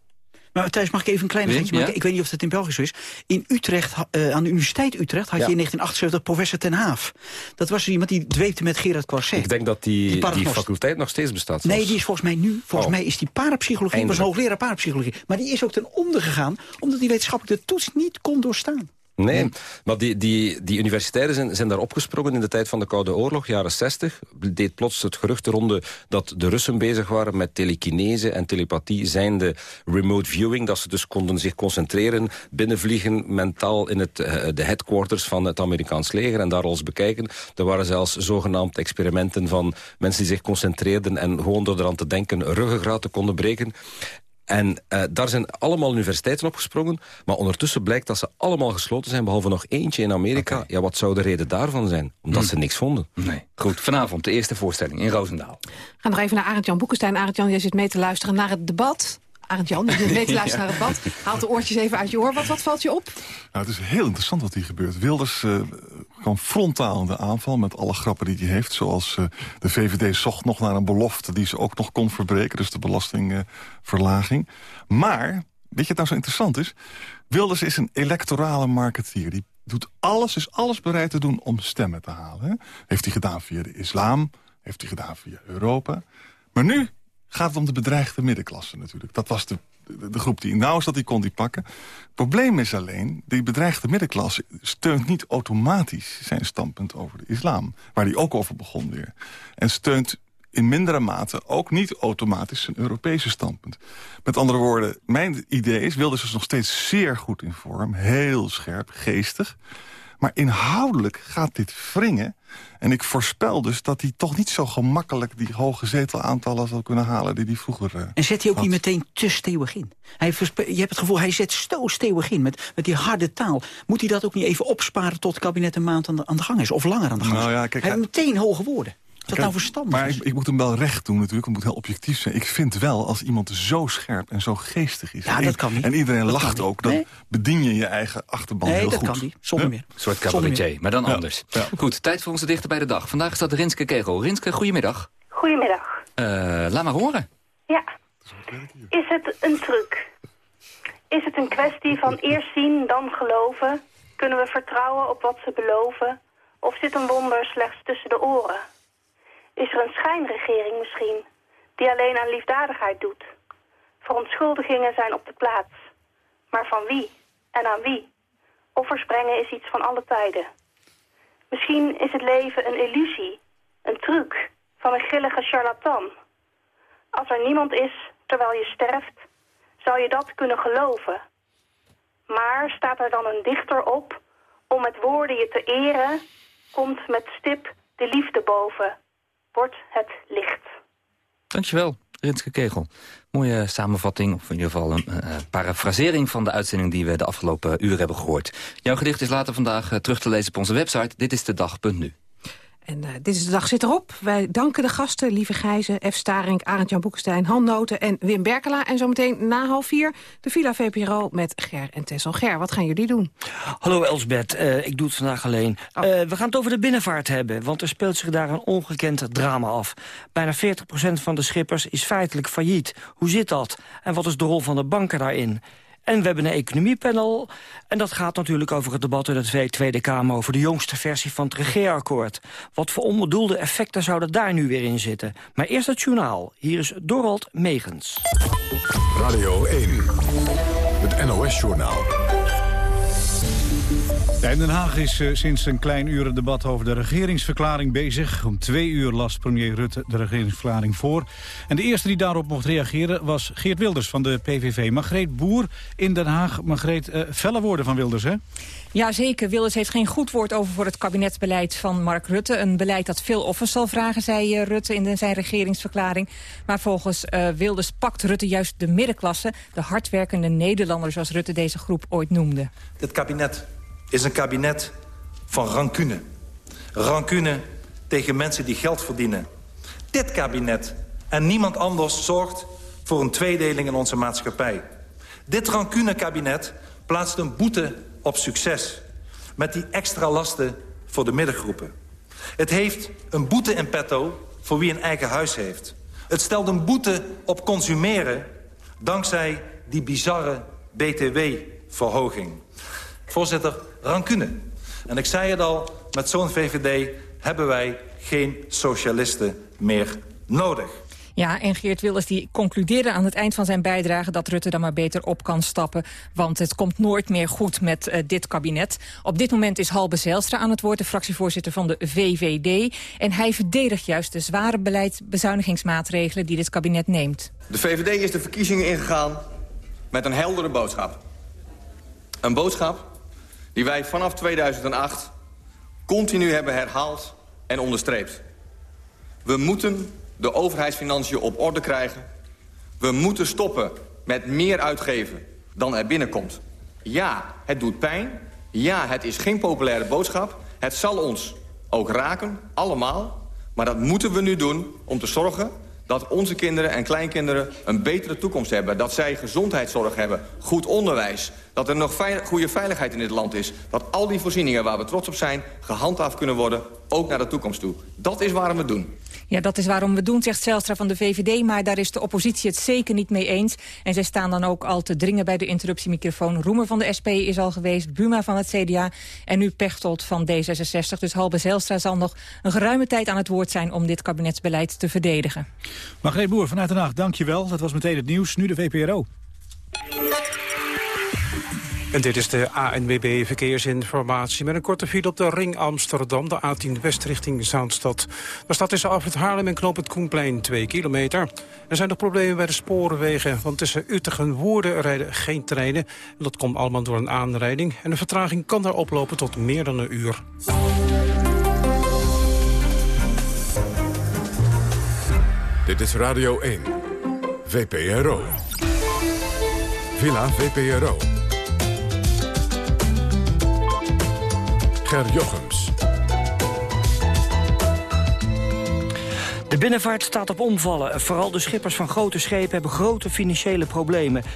Maar Thijs, mag ik even een kleine Wim, geintje maken? ja? Ik weet niet of het in België zo is. In Utrecht, uh, aan de Universiteit Utrecht, had Ja. je in 1978 professor Ten Haaf. Dat was iemand die dweepte met Gerard Coirset. Ik denk dat die, die, faculteit nog steeds bestaat. Nee, die is volgens mij nu, volgens Oh. mij is die parapsychologie, was Eindelijk. hoogleraar parapsychologie. Maar die is ook ten onder gegaan, omdat die wetenschappelijk de toets niet kon doorstaan. Nee, maar die, die, die universitairen zijn, zijn daar opgesprongen in de tijd van de Koude Oorlog, jaren 60. Deed plots het gerucht de ronde dat de Russen bezig waren met telekinese en telepathie, zijnde remote viewing, dat ze dus konden zich concentreren, binnenvliegen mentaal in het, eh, de headquarters van het Amerikaans leger en daar alles bekijken. Er waren zelfs zogenaamd experimenten van mensen die zich concentreerden en gewoon door eraan te denken ruggengraten konden breken. En eh, daar zijn allemaal universiteiten opgesprongen. Maar ondertussen blijkt dat ze allemaal gesloten zijn... behalve nog eentje in Amerika. Ja, wat zou de reden daarvan zijn? Omdat Hm. ze niks vonden. Nee. Goed, vanavond de eerste voorstelling in Roosendaal. We gaan nog even naar Arend-Jan Boekenstein. Arend-Jan, jij zit mee te luisteren naar het debat. Arend-Jan, je zit mee te luisteren naar het debat. Haalt de oortjes even uit je oor. Wat, wat valt je op? Nou, het is heel interessant wat hier gebeurt. Wilders eh kwam frontaal in de aanval met alle grappen die hij heeft. Zoals eh, de VVD zocht nog naar een belofte die ze ook nog kon verbreken. Dus de belastingverlaging. maar, weet je wat nou zo interessant is? Wilders is een electorale marketeer. Die doet alles, is alles bereid te doen om stemmen te halen. Heeft hij gedaan via de islam. Heeft hij gedaan via Europa. Maar nu gaat het om de bedreigde middenklasse natuurlijk. Dat was de, de, groep die is dat die kon die pakken. Het probleem is alleen, die bedreigde middenklasse steunt niet automatisch zijn standpunt over de islam. Waar hij ook over begon weer. En steunt in mindere mate ook niet automatisch zijn Europese standpunt. Met andere woorden, mijn idee is, Wilders is nog steeds zeer goed in vorm. Heel scherp, geestig. Maar inhoudelijk gaat dit wringen. En ik voorspel dus dat hij toch niet zo gemakkelijk... die hoge zetelaantallen zal kunnen halen die hij vroeger eh, En zet hij ook had. niet meteen te stewig in. Hij je hebt het gevoel, hij zet zo stewig in met, met die harde taal. Moet hij dat ook niet even opsparen tot het kabinet een maand aan de, aan de gang is? Of langer aan de gang Nou is? ja, kijk, hij hij- heeft meteen hoge woorden. Is dat Kijk, nou verstandig? Maar ik, ik moet hem wel recht doen natuurlijk. Het moet heel objectief zijn. Ik vind wel, als iemand zo scherp en zo geestig is... Ja, en, dat kan niet. en iedereen Dat lacht ook... dan Nee. bedien je je eigen achterban Nee, heel dat goed. kan niet. Zonder meer. Een soort cabaretier, maar dan Ja. anders. Ja. Goed, tijd voor onze dichter bij de dag. Vandaag staat Rinske Kegel. Rinske, goedemiddag. Goedemiddag. Eh, laat maar horen. Ja. Is het een truc? Is het een kwestie van eerst zien, dan geloven? Kunnen we vertrouwen op wat ze beloven? Of zit een wonder slechts tussen de oren? Is er een schijnregering misschien, die alleen aan liefdadigheid doet? Verontschuldigingen zijn op de plaats. Maar van wie en aan wie? Offers brengen is iets van alle tijden. Misschien is het leven een illusie, een truc van een grillige charlatan. Als er niemand is terwijl je sterft, zou je dat kunnen geloven. Maar staat er dan een dichter op om met woorden je te eren, komt met stip de liefde boven, wordt het licht. Dankjewel, Rinske Kegel. Mooie samenvatting, of in ieder geval een eh, parafrasering van de uitzending die we de afgelopen uren hebben gehoord. Jouw gedicht is later vandaag eh, terug te lezen op onze website. Dit is de dag.nu. En uh, dit is de dag zit erop. Wij danken de gasten, Lieve Gijzen, F. Staring, Arend-Jan Boekenstein, Han Noten en Wim Berkela. En zometeen na half vier de Villa VPRO met Ger en Tessel. Ger, wat gaan jullie doen? Hallo Elsbeth, uh, ik doe het vandaag alleen. Uh, we gaan het over de binnenvaart hebben, want er speelt zich daar een ongekend drama af. Bijna 40% van de schippers is feitelijk failliet. Hoe zit dat? En wat is de rol van de banken daarin? En we hebben een economiepanel. En dat gaat natuurlijk over het debat in de Tweede Kamer... over de jongste versie van het regeerakkoord. Wat voor onbedoelde effecten zouden daar nu weer in zitten? Maar eerst het journaal. Hier is Dorald Megens. Radio 1, het NOS-journaal. In Den Haag is uh, sinds een klein uur een debat over de regeringsverklaring bezig. Om twee uur las premier Rutte de regeringsverklaring voor. En de eerste die daarop mocht reageren was Geert Wilders van de PVV. Margreet Boer in Den Haag. Margreet, uh, felle woorden van Wilders, hè? Ja, zeker. Wilders heeft geen goed woord over voor het kabinetsbeleid van Mark Rutte. Een beleid dat veel offers zal vragen, zei uh, Rutte in de, zijn regeringsverklaring. Maar volgens uh, Wilders pakt Rutte juist de middenklasse... de hardwerkende Nederlanders, zoals Rutte deze groep ooit noemde. Dit kabinet is een kabinet van rancune. Rancune tegen mensen die geld verdienen. Dit kabinet en niemand anders zorgt voor een tweedeling in onze maatschappij. Dit rancune-kabinet plaatst een boete op succes... met die extra lasten voor de middengroepen. Het heeft een boete in petto voor wie een eigen huis heeft. Het stelt een boete op consumeren... dankzij die bizarre BTW-verhoging. Voorzitter, rancune. En ik zei het al, met zo'n VVD hebben wij geen socialisten meer nodig. Ja, en Geert Wilders die concludeerde aan het eind van zijn bijdrage... dat Rutte dan maar beter op kan stappen. Want het komt nooit meer goed met uh, dit kabinet. Op dit moment is Halbe Zijlstra aan het woord... de fractievoorzitter van de VVD. En hij verdedigt juist de zware beleidsbezuinigingsmaatregelen... die dit kabinet neemt. De VVD is de verkiezingen ingegaan met een heldere boodschap. Een boodschap die wij vanaf 2008 continu hebben herhaald en onderstreept. We moeten de overheidsfinanciën op orde krijgen. We moeten stoppen met meer uitgeven dan er binnenkomt. Ja, het doet pijn. Ja, het is geen populaire boodschap. Het zal ons ook raken, allemaal. Maar dat moeten we nu doen om te zorgen dat onze kinderen en kleinkinderen een betere toekomst hebben. Dat zij gezondheidszorg hebben, goed onderwijs. Dat er nog veil goede veiligheid in dit land is. Dat al die voorzieningen waar we trots op zijn gehandhaafd kunnen worden, ook naar de toekomst toe. Dat is waarom we het doen. Ja, dat is waarom we het doen, zegt Zelstra van de VVD. Maar daar is de oppositie het zeker niet mee eens. En zij staan dan ook al te dringen bij de interruptiemicrofoon. Roemer van de SP is al geweest, Buma van het CDA... en nu Pechtold van D66. Dus Halbe Zelstra zal nog een geruime tijd aan het woord zijn... om dit kabinetsbeleid te verdedigen. Margreet Boer vanuit Den Haag, dank je wel. Dat was meteen het nieuws. Nu de VPRO. En dit is de ANWB Verkeersinformatie met een korte file op de Ring Amsterdam, de A10 West richting Zaanstad. Daar staat tussen Afrit Haarlem en Knoop het Koenplein 2 kilometer. Er zijn nog problemen bij de sporenwegen, want tussen Utrecht en Woerden rijden geen treinen. Dat komt allemaal door een aanrijding en de vertraging kan daar oplopen tot meer dan een uur. Dit is Radio 1, VPRO. Villa VPRO. Ger Jochems. De binnenvaart staat op omvallen. Vooral de schippers van grote schepen hebben grote financiële problemen. 40%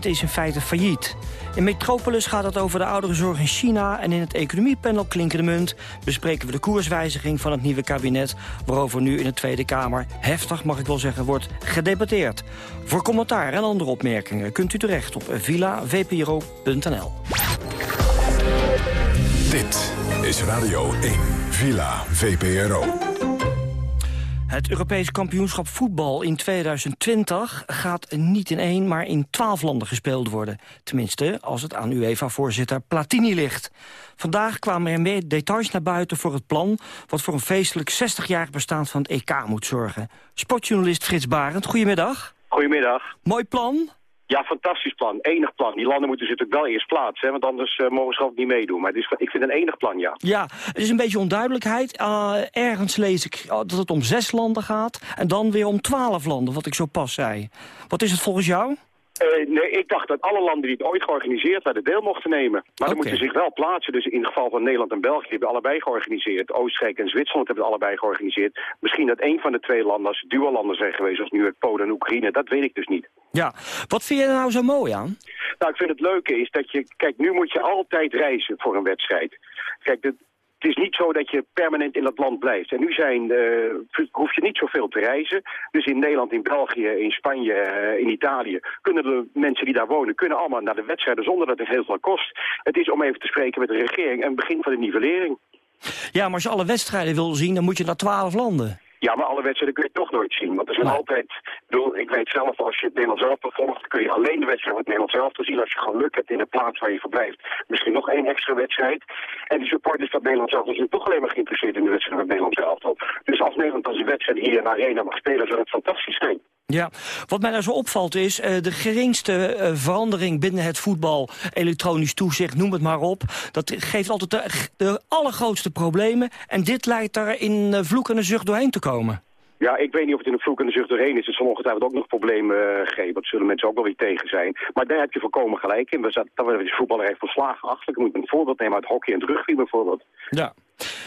is in feite failliet. In Metropolis gaat het over de ouderenzorg in China... en in het economiepanel Klinkende Munt bespreken we de koerswijziging van het nieuwe kabinet... waarover nu in de Tweede Kamer heftig, mag ik wel zeggen, wordt gedebatteerd. Voor commentaar en andere opmerkingen kunt u terecht op villavpro.nl. Dit is Radio 1, Villa VPRO. Het Europees kampioenschap voetbal in 2020 gaat niet in één, maar in twaalf landen gespeeld worden. Tenminste, als het aan UEFA-voorzitter Platini ligt. Vandaag kwamen er meer details naar buiten voor het plan... wat voor een feestelijk 60-jarig bestaan van het EK moet zorgen. Sportjournalist Frits Barend, goedemiddag. Goedemiddag. Mooi plan? Ja, fantastisch plan. Enig plan. Die landen moeten zich natuurlijk wel eerst plaatsen, hè, want anders uh, mogen ze gewoon niet meedoen. Maar het is, ik vind een enig plan, ja. Ja, het is een beetje onduidelijkheid. Uh, ergens lees ik dat het om zes landen gaat en dan weer om twaalf landen, wat ik zo pas zei. Wat is het volgens jou? Eh, nee, ik dacht dat alle landen die het ooit georganiseerd hadden deel mochten nemen. Maar dan moeten ze zich wel plaatsen. Dus in het geval van Nederland en België hebben allebei georganiseerd. Oostenrijk en Zwitserland hebben het allebei georganiseerd. Misschien dat een van de twee landen als duo-landen zijn geweest, zoals nu het Polen en Oekraïne. Dat weet ik dus niet. Ja, wat vind je er nou zo mooi aan? Nou, ik vind het leuke is dat je... Kijk, nu moet je altijd reizen voor een wedstrijd. Kijk, de, het is niet zo dat je permanent in dat land blijft. En nu zijn, uh, hoef je niet zoveel te reizen. Dus in Nederland, in België, in Spanje, uh, in Italië... kunnen de mensen die daar wonen kunnen allemaal naar de wedstrijden... zonder dat het heel veel kost. Het is om even te spreken met de regering een begin van de nivellering. Ja, maar als je alle wedstrijden wil zien, dan moet je naar twaalf landen. Ja, maar alle wedstrijden kun je toch nooit zien. Want er zijn altijd... Bedoel, ik weet zelf, als je het Nederlands zelf volgt... kun je alleen de wedstrijd van het Nederlands zelf zien... als je geluk hebt in de plaats waar je verblijft. Misschien nog één extra wedstrijd. En die supporters van Nederland zelf zijn toch alleen maar geïnteresseerd... in de wedstrijd van het Nederlands zelf. Dus als Nederland als een wedstrijd hier in de arena mag spelen... zou het fantastisch zijn. Ja, wat mij daar zo opvalt is uh, de geringste uh, verandering binnen het voetbal, elektronisch toezicht, noem het maar op. Dat geeft altijd de, de allergrootste problemen en dit lijkt daar in uh, vloek en een zucht doorheen te komen. Ja, ik weet niet of het in een vloek en de zucht doorheen is. Het zal ongetwijfeld ook nog problemen uh, geven. Dat zullen mensen ook wel weer tegen zijn. Maar daar heb je volkomen gelijk in. We zaten, dat we de voetballer heeft verslagen achter. Ik moet een voorbeeld nemen uit hockey en rugby bijvoorbeeld. Ja.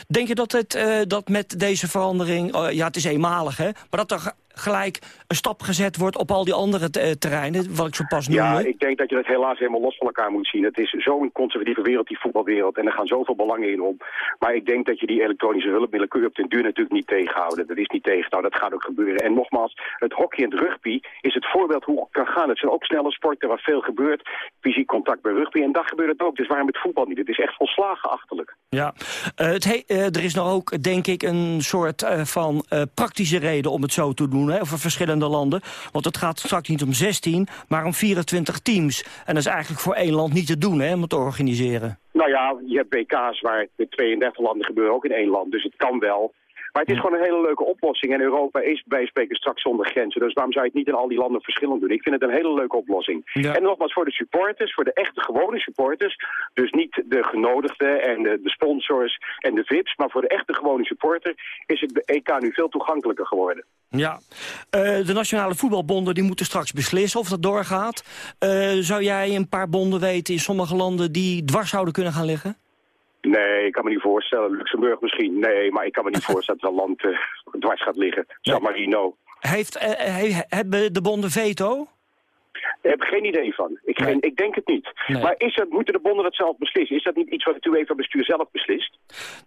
Denk je dat, het, uh, dat met deze verandering, uh, ja het is eenmalig hè, maar dat er gelijk een stap gezet wordt op al die andere terreinen, wat ik zo pas noemde? Ja, ik denk dat je dat helaas helemaal los van elkaar moet zien. Het is zo'n conservatieve wereld, die voetbalwereld, en er gaan zoveel belangen in om. Maar ik denk dat je die elektronische hulpmiddelen kun je op den duur natuurlijk niet tegenhouden. Dat is niet tegen, nou dat gaat ook gebeuren. En nogmaals, het hockey en het rugby is het voorbeeld hoe het kan gaan. Het zijn ook snelle sporten waar veel gebeurt, fysiek contact bij rugby, en daar gebeurt het ook. Dus waarom het voetbal niet? Het is echt volslagen achterlijk. Ja, uh, het uh, er is nou ook, denk ik, een soort uh, van praktische reden om het zo te doen, hè, over verschillende landen. Want het gaat straks niet om 16, maar om 24 teams. En dat is eigenlijk voor één land niet te doen, hè, om het te organiseren. Nou ja, je hebt WK's waar de 32 landen gebeuren ook in één land. Dus het kan wel. Maar het is gewoon een hele leuke oplossing. En Europa is bij spreken straks zonder grenzen. Dus waarom zou je het niet in al die landen verschillend doen? Ik vind het een hele leuke oplossing. Ja. En nogmaals, voor de supporters, voor de echte gewone supporters... dus niet de genodigden en de, de sponsors en de VIP's... maar voor de echte gewone supporter is het EK nu veel toegankelijker geworden. Ja, uh, de nationale voetbalbonden die moeten straks beslissen of dat doorgaat. Uh, zou jij een paar bonden weten in sommige landen die dwars zouden kunnen gaan liggen? Nee, ik kan me niet voorstellen. Luxemburg misschien. Nee, maar ik kan me niet voorstellen dat een land uh, dwars gaat liggen. San Marino. Heeft, uh, he, hebben de bonden veto? Daar heb ik geen idee van. Ik, nee. geen, ik denk het niet. Nee. Maar is het, moeten de bonden dat zelf beslissen? Is dat niet iets wat het UEFA-bestuur zelf beslist?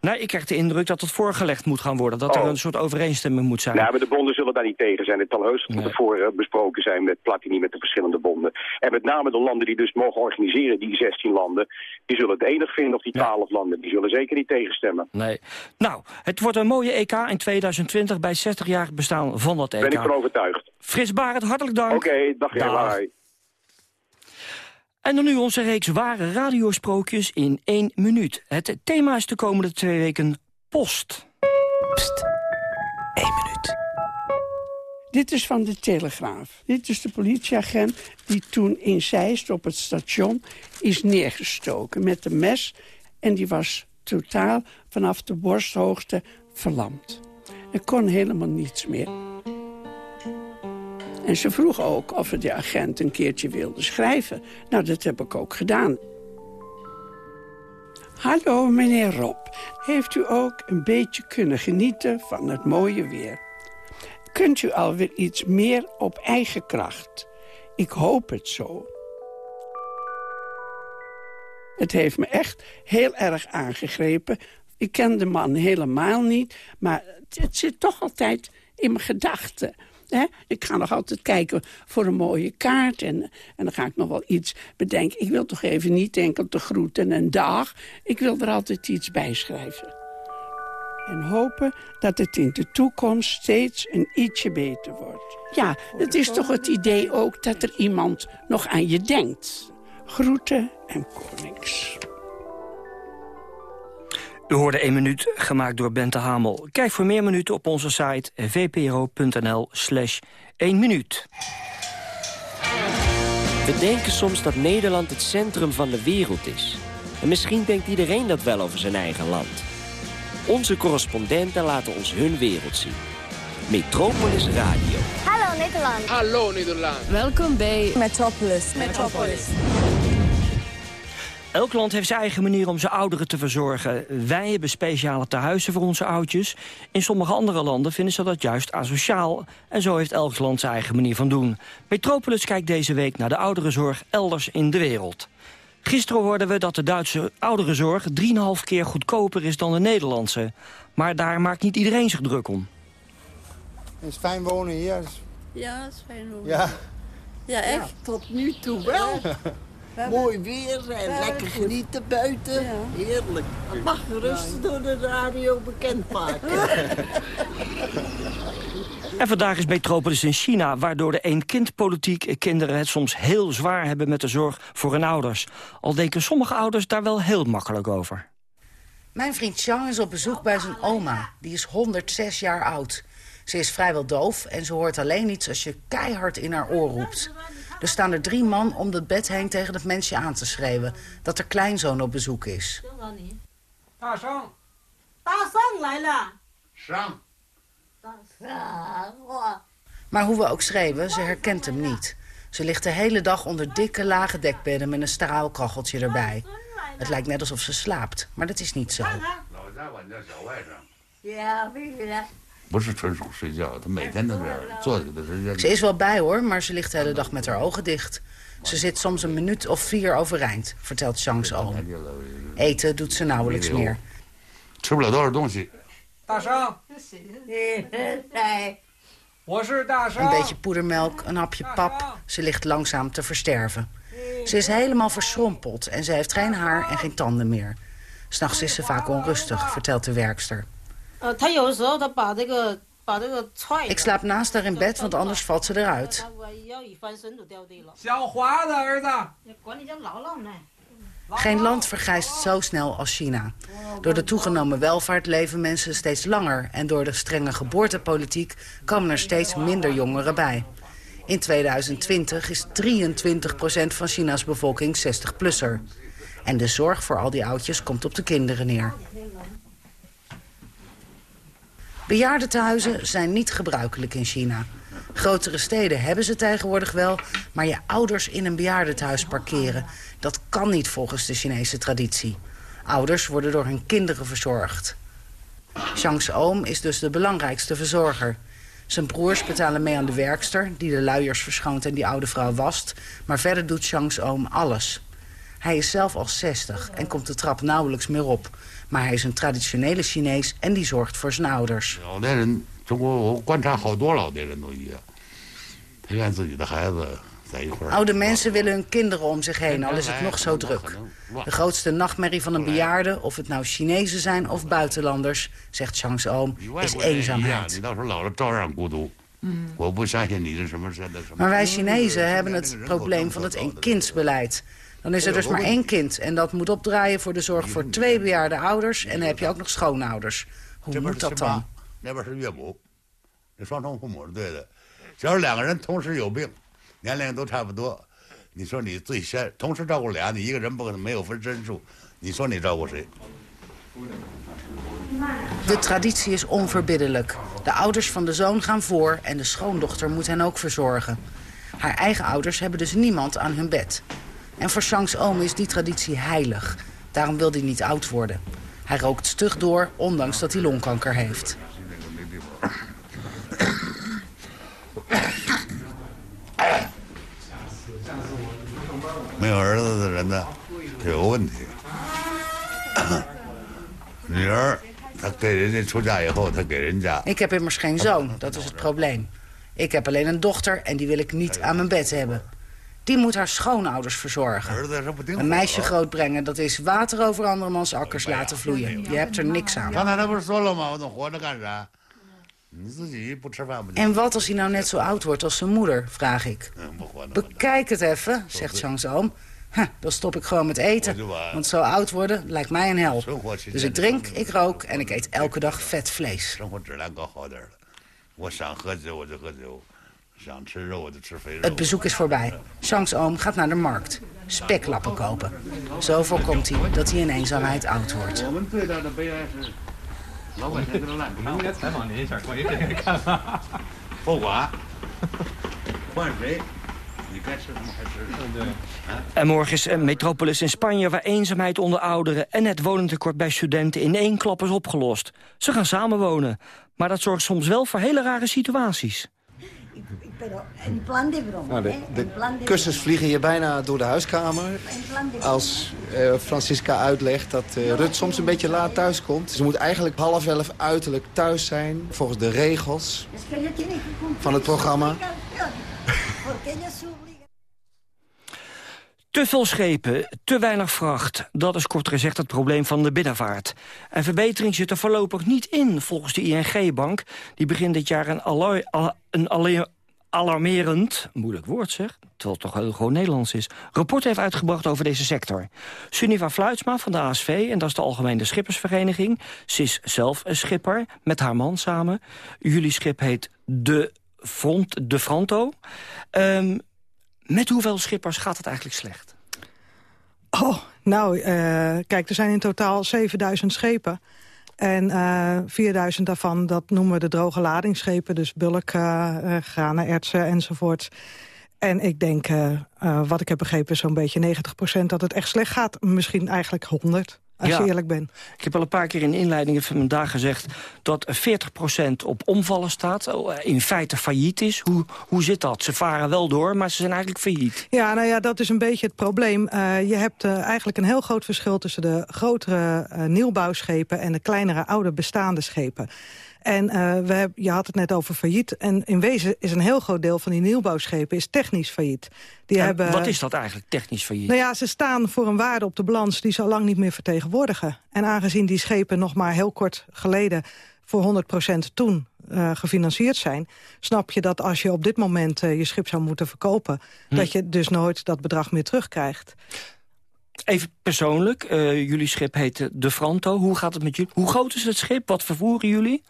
Nee, ik krijg de indruk dat het voorgelegd moet gaan worden. Dat oh. er een soort overeenstemming moet zijn. Nou, maar de bonden zullen daar niet tegen zijn. Het zal heus nee. tevoren besproken zijn met Platini, met de verschillende bonden. En met name de landen die dus mogen organiseren, die 16 landen... die zullen het enig vinden, of die 12 ja. landen. Die zullen zeker niet tegenstemmen. Nee. Nou, het wordt een mooie EK in 2020 bij 60 jaar bestaan van dat EK. Ben ik van overtuigd. Frits Barend, hartelijk dank. Oké, okay, dag. dag. En dan nu onze reeks ware radiosprookjes in één minuut. Het thema is de komende twee weken post. Pst, één minuut. Dit is van de Telegraaf. Dit is de politieagent die toen in Zeist op het station is neergestoken met een mes. En die was totaal vanaf de borsthoogte verlamd. Er kon helemaal niets meer. En ze vroeg ook of de agent een keertje wilde schrijven. Nou, dat heb ik ook gedaan. Hallo, meneer Rob. Heeft u ook een beetje kunnen genieten van het mooie weer? Kunt u alweer iets meer op eigen kracht? Ik hoop het zo. Het heeft me echt heel erg aangegrepen. Ik ken de man helemaal niet, maar het zit toch altijd in mijn gedachten. Hè? Ik ga nog altijd kijken voor een mooie kaart. En, en dan ga ik nog wel iets bedenken. Ik wil toch even niet enkel te groeten en dag. Ik wil er altijd iets bij schrijven. En hopen dat het in de toekomst steeds een ietsje beter wordt. Ja, het is toch het idee ook dat er iemand nog aan je denkt. Groeten en konings. U hoorde 1 minuut, gemaakt door Bente Hamel. Kijk voor meer minuten op onze site vpro.nl slash 1 minuut. We denken soms dat Nederland het centrum van de wereld is. En misschien denkt iedereen dat wel over zijn eigen land. Onze correspondenten laten ons hun wereld zien. Metropolis Radio. Hallo Hallo Nederland. Hallo Nederland. Welkom bij Metropolis. Metropolis. Elk land heeft zijn eigen manier om zijn ouderen te verzorgen. Wij hebben speciale tehuizen voor onze oudjes. In sommige andere landen vinden ze dat juist asociaal. En zo heeft elk land zijn eigen manier van doen. Metropolis kijkt deze week naar de ouderenzorg elders in de wereld. Gisteren hoorden we dat de Duitse ouderenzorg 3,5 keer goedkoper is dan de Nederlandse. Maar daar maakt niet iedereen zich druk om. Is fijn wonen hier. Ja, is fijn wonen. Ja. Ja, echt. tot nu toe wel. Mooi weer en lekker genieten buiten. Heerlijk. Het mag gerust door de radio bekendmaken. En vandaag is Metropolis in China, waardoor de één-kind-politiek kinderen het soms heel zwaar hebben met de zorg voor hun ouders. Al denken sommige ouders daar wel heel makkelijk over. Mijn vriend Chang is op bezoek bij zijn oma. Die is 106 jaar oud. Ze is vrijwel doof en ze hoort alleen iets als je keihard in haar oor roept. Er staan er drie man om het bed heen tegen het mensje aan te schreeuwen... dat er kleinzoon op bezoek is. Maar hoe we ook schreeuwen, ze herkent hem niet. Ze ligt de hele dag onder dikke, lage dekbedden met een straalkacheltje erbij. Het lijkt net alsof ze slaapt, maar dat is niet zo. 不是纯属睡觉，他每天都这样坐着的时间。 Ze is wel bij hoor, maar ze ligt de hele dag met haar ogen dicht. Ze zit soms een minuut of vier overeind, vertelt Chang's oom. Eten doet ze nauwelijks meer. 吃不了多少东西。 大生，我是大生。 Een beetje poedermelk, een hapje pap. Ze ligt langzaam te versterven. Ze is helemaal verschrompeld en ze heeft geen haar en geen tanden meer. S'nachts is ze vaak onrustig, vertelt de werkster. Ik slaap naast haar in bed, want anders valt ze eruit. Geen land vergrijst zo snel als China. Door de toegenomen welvaart leven mensen steeds langer... en door de strenge geboortepolitiek komen er steeds minder jongeren bij. In 2020 is 23 van China's bevolking 60-plusser. En de zorg voor al die oudjes komt op de kinderen neer. Bejaardentehuizen zijn niet gebruikelijk in China. Grotere steden hebben ze tegenwoordig wel... maar je ouders in een bejaardentehuis parkeren... dat kan niet volgens de Chinese traditie. Ouders worden door hun kinderen verzorgd. Chang's oom is dus de belangrijkste verzorger. Zijn broers betalen mee aan de werkster... die de luiers verschoont en die oude vrouw wast... maar verder doet Chang's oom alles. Hij is zelf al 60 en komt de trap nauwelijks meer op... Maar hij is een traditionele Chinees en die zorgt voor zijn ouders. Oude mensen willen hun kinderen om zich heen, al is het nog zo druk. De grootste nachtmerrie van een bejaarde, of het nou Chinezen zijn of buitenlanders... zegt Chang's oom, is eenzaamheid. Mm. Maar wij Chinezen hebben het probleem van het eenkindsbeleid. Dan is er dus maar één kind. En dat moet opdraaien voor de zorg voor twee bejaarde ouders. En dan heb je ook nog schoonouders. Hoe moet dat dan? De traditie is onverbiddelijk. De ouders van de zoon gaan voor en de schoondochter moet hen ook verzorgen. Haar eigen ouders hebben dus niemand aan hun bed. En voor Shanks oom is die traditie heilig. Daarom wil hij niet oud worden. Hij rookt stug door, ondanks dat hij longkanker heeft. Ik heb immers geen zoon, dat is het probleem. Ik heb alleen een dochter en die wil ik niet aan mijn bed hebben. Die moet haar schoonouders verzorgen. Een meisje grootbrengen, dat is water over andermans akkers laten vloeien. Je hebt er niks aan. 刚才他不是说了吗？我总活着干啥？你自己不吃饭不就？ En wat als hij nou net zo oud wordt als zijn moeder, vraag ik. 嗯，不活呢。 Bekijk het even, zegt Chang's oom. Huh, dan stop ik gewoon met eten. Want zo oud worden lijkt mij een hel. Dus ik drink, ik rook en ik eet elke dag vet vlees. 生活质量高好点了。我想喝酒我就喝酒，想吃肉我就吃肥肉。 Het bezoek is voorbij. Shangs oom gaat naar de markt. Speklappen kopen. Zo voorkomt hij dat hij in eenzaamheid oud wordt. En morgen is een metropolis in Spanje waar eenzaamheid onder ouderen... en het wonentekort bij studenten in één klap is opgelost. Ze gaan samenwonen. Maar dat zorgt soms wel voor hele rare situaties. Nou, de, de kussens vliegen hier bijna door de huiskamer. Als uh, Francisca uitlegt dat uh, Rut soms een beetje laat thuis komt. Ze moet eigenlijk half elf uiterlijk thuis zijn, volgens de regels van het programma. Te veel schepen, te weinig vracht. Dat is kort gezegd het probleem van de binnenvaart. En verbetering zit er voorlopig niet in, volgens de ING-bank. Die begin dit jaar een, alloy, een alarmerend, moeilijk woord zeg, terwijl het toch heel gewoon Nederlands is, rapport heeft uitgebracht over deze sector. Sunniva Fluitsma van de ASV, en dat is de Algemene Schippersvereniging. Ze is zelf een schipper, met haar man samen. Jullie schip heet De, Front, de Franto. Um, met hoeveel schippers gaat het eigenlijk slecht? Oh, nou, uh, kijk, er zijn in totaal 7000 schepen. En uh, eh, 4000 daarvan, dat noemen we de droge ladingsschepen. Dus bulk, uh, granen, ertsen enzovoort. En ik denk, wat ik heb begrepen, zo'n beetje 90% dat het echt slecht gaat. Misschien eigenlijk 100 als ja. je eerlijk bent. Ik heb al een paar keer in inleidingen van vandaag gezegd... dat 40% op omvallen staat, oh, in feite failliet is. Hoe, hoe zit dat? Ze varen wel door, maar ze zijn eigenlijk failliet. Ja, nou ja, dat is een beetje het probleem. Uh, je hebt uh, eigenlijk een heel groot verschil tussen de grotere uh, nieuwbouwschepen... en de kleinere oude bestaande schepen. En uh, we heb, je had het net over failliet. En in wezen is een heel groot deel van die nieuwbouwschepen is technisch failliet. Die hebben, wat is dat eigenlijk, technisch failliet? Nou ja, ze staan voor een waarde op de balans die ze al lang niet meer vertegenwoordigen. En aangezien die schepen nog maar heel kort geleden voor 100% toen uh, gefinancierd zijn... snap je dat als je op dit moment uh, je schip zou moeten verkopen... Hm. dat je dus nooit dat bedrag meer terugkrijgt. Even persoonlijk, uh, jullie schip heet De Franto. Hoe gaat het met jullie? Hoe groot is het schip? Wat vervoeren jullie?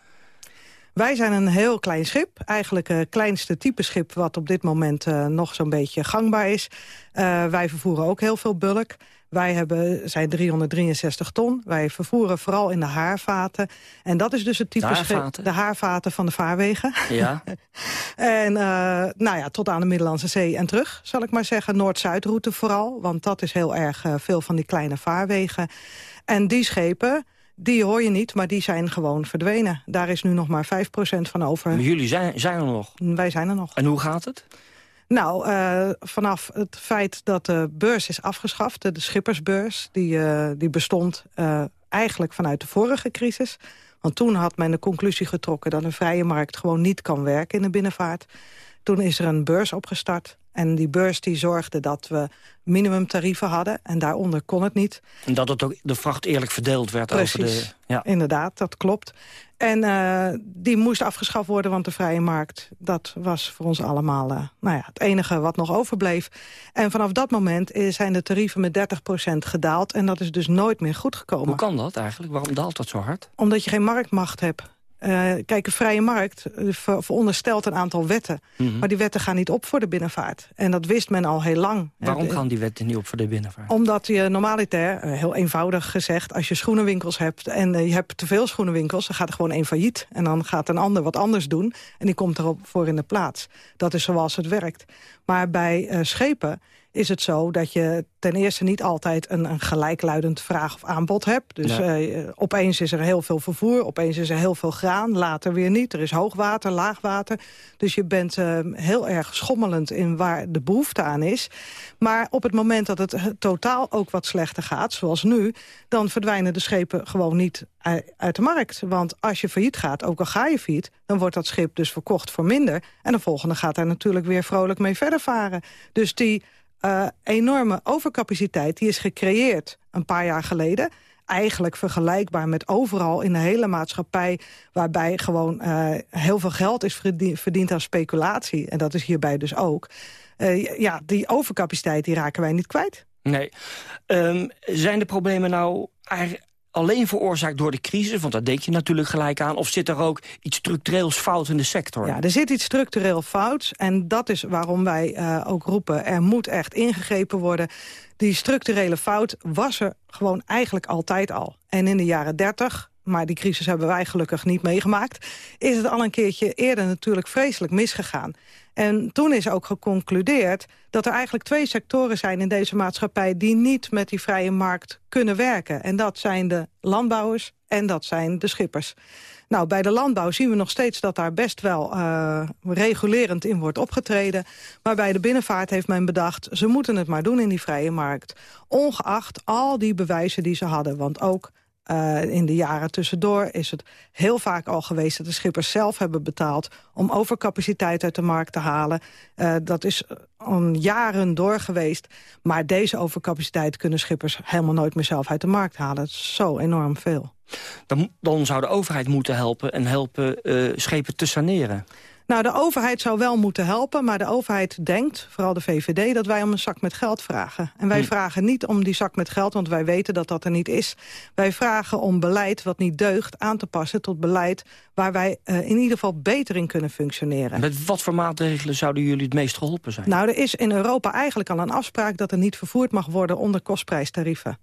Wij zijn een heel klein schip. Eigenlijk het kleinste type schip wat op dit moment uh, nog zo'n beetje gangbaar is. Uh, wij vervoeren ook heel veel bulk. Wij hebben, zijn 363 ton. Wij vervoeren vooral in de haarvaten. En dat is dus het type schip. De haarvaten van de vaarwegen. Ja. en uh, nou ja, tot aan de Middellandse Zee en terug, zal ik maar zeggen. Noord-Zuidroute vooral, want dat is heel erg veel van die kleine vaarwegen. En die schepen die hoor je niet, maar die zijn gewoon verdwenen. Daar is nu nog maar 5% van over. Maar jullie zijn, zijn er nog? Wij zijn er nog. En hoe gaat het? Nou, uh, vanaf het feit dat de beurs is afgeschaft, de schippersbeurs... die, uh, die bestond uh, eigenlijk vanuit de vorige crisis. Want toen had men de conclusie getrokken dat een vrije markt gewoon niet kan werken in de binnenvaart. Toen is er een beurs opgestart. En die beurs die zorgde dat we minimumtarieven hadden. En daaronder kon het niet. En dat het ook de vracht eerlijk verdeeld werd Precies. over de... Ja. inderdaad, dat klopt. En uh, die moest afgeschaft worden, want de vrije markt... dat was voor ons allemaal uh, nou ja, het enige wat nog overbleef. En vanaf dat moment zijn de tarieven met 30% gedaald... en dat is dus nooit meer goed gekomen. Hoe kan dat eigenlijk? Waarom daalt dat zo hard? Omdat je geen marktmacht hebt. Uh, kijk, een vrije markt ver, veronderstelt een aantal wetten. Mm -hmm. Maar die wetten gaan niet op voor de binnenvaart. En dat wist men al heel lang. Waarom gaan die wetten niet op voor de binnenvaart? Omdat je normaliter, heel eenvoudig gezegd... als je schoenenwinkels hebt en je hebt te veel schoenenwinkels... dan gaat er gewoon één failliet. En dan gaat een ander wat anders doen. En die komt erop voor in de plaats. Dat is zoals het werkt. Maar bij uh, schepen is het zo dat je ten eerste niet altijd een, een gelijkluidend vraag of aanbod hebt. Dus ja. uh, opeens is er heel veel vervoer, opeens is er heel veel graan, later weer niet. Er is hoogwater, laagwater. Dus je bent uh, heel erg schommelend in waar de behoefte aan is. Maar op het moment dat het totaal ook wat slechter gaat, zoals nu... dan verdwijnen de schepen gewoon niet uit de markt. Want als je failliet gaat, ook al ga je failliet... dan wordt dat schip dus verkocht voor minder. En de volgende gaat daar natuurlijk weer vrolijk mee verder varen. Dus die uh, enorme overcapaciteit die is gecreëerd een paar jaar geleden eigenlijk vergelijkbaar met overal in de hele maatschappij... waarbij gewoon uh, heel veel geld is verdiend aan speculatie. En dat is hierbij dus ook. Uh, ja, die overcapaciteit die raken wij niet kwijt. Nee. Um, zijn de problemen nou alleen veroorzaakt door de crisis? Want daar denk je natuurlijk gelijk aan. Of zit er ook iets structureels fout in de sector? Ja, er zit iets structureel fout. En dat is waarom wij uh, ook roepen... er moet echt ingegrepen worden. Die structurele fout was er gewoon eigenlijk altijd al. En in de jaren 30 maar die crisis hebben wij gelukkig niet meegemaakt... is het al een keertje eerder natuurlijk vreselijk misgegaan. En toen is ook geconcludeerd dat er eigenlijk twee sectoren zijn in deze maatschappij... die niet met die vrije markt kunnen werken. En dat zijn de landbouwers en dat zijn de schippers. Nou, bij de landbouw zien we nog steeds dat daar best wel uh, regulerend in wordt opgetreden. Maar bij de binnenvaart heeft men bedacht... ze moeten het maar doen in die vrije markt. Ongeacht al die bewijzen die ze hadden. Want ook uh, in de jaren tussendoor is het heel vaak al geweest... dat de schippers zelf hebben betaald om overcapaciteit uit de markt te halen. Uh, dat is al jaren door geweest. Maar deze overcapaciteit kunnen schippers helemaal nooit meer zelf uit de markt halen. Het is zo enorm veel. Dan, dan zou de overheid moeten helpen en helpen schepen te saneren. Nou, de overheid zou wel moeten helpen, maar de overheid denkt, vooral de VVD, dat wij om een zak met geld vragen. En wij hm. vragen niet om die zak met geld, want wij weten dat dat er niet is. Wij vragen om beleid wat niet deugt aan te passen tot beleid waar wij uh, in ieder geval beter in kunnen functioneren. Met wat voor maatregelen zouden jullie het meest geholpen zijn? Nou, er is in Europa eigenlijk al een afspraak dat er niet vervoerd mag worden onder kostprijstarieven.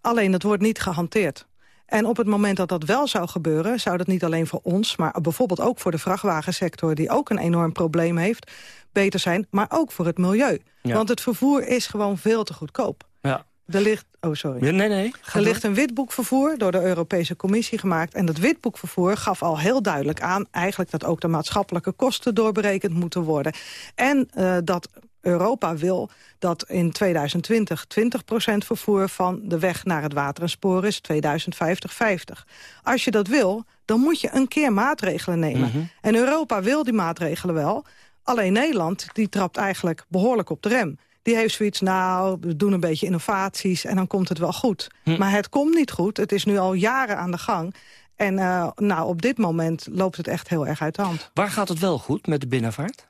Alleen dat wordt niet gehanteerd. En op het moment dat dat wel zou gebeuren... zou dat niet alleen voor ons, maar bijvoorbeeld ook voor de vrachtwagensector... die ook een enorm probleem heeft, beter zijn. Maar ook voor het milieu. Want het vervoer is gewoon veel te goedkoop. Ja. Er ligt, oh sorry. Nee, nee. er ligt een witboekvervoer door de Europese Commissie gemaakt. En dat witboekvervoer gaf al heel duidelijk aan... eigenlijk dat ook de maatschappelijke kosten doorberekend moeten worden. En uh, dat Europa wil dat in 2020 20% vervoer van de weg naar het water en spoor is, 2050 50. Als je dat wil, dan moet je een keer maatregelen nemen. Mhm. En Europa wil die maatregelen wel, alleen Nederland die trapt eigenlijk behoorlijk op de rem. Die heeft zoiets, nou, we doen een beetje innovaties en dan komt het wel goed. Hm. Maar het komt niet goed, het is nu al jaren aan de gang. En uh, nou, op dit moment loopt het echt heel erg uit de hand. Waar gaat het wel goed met de binnenvaart?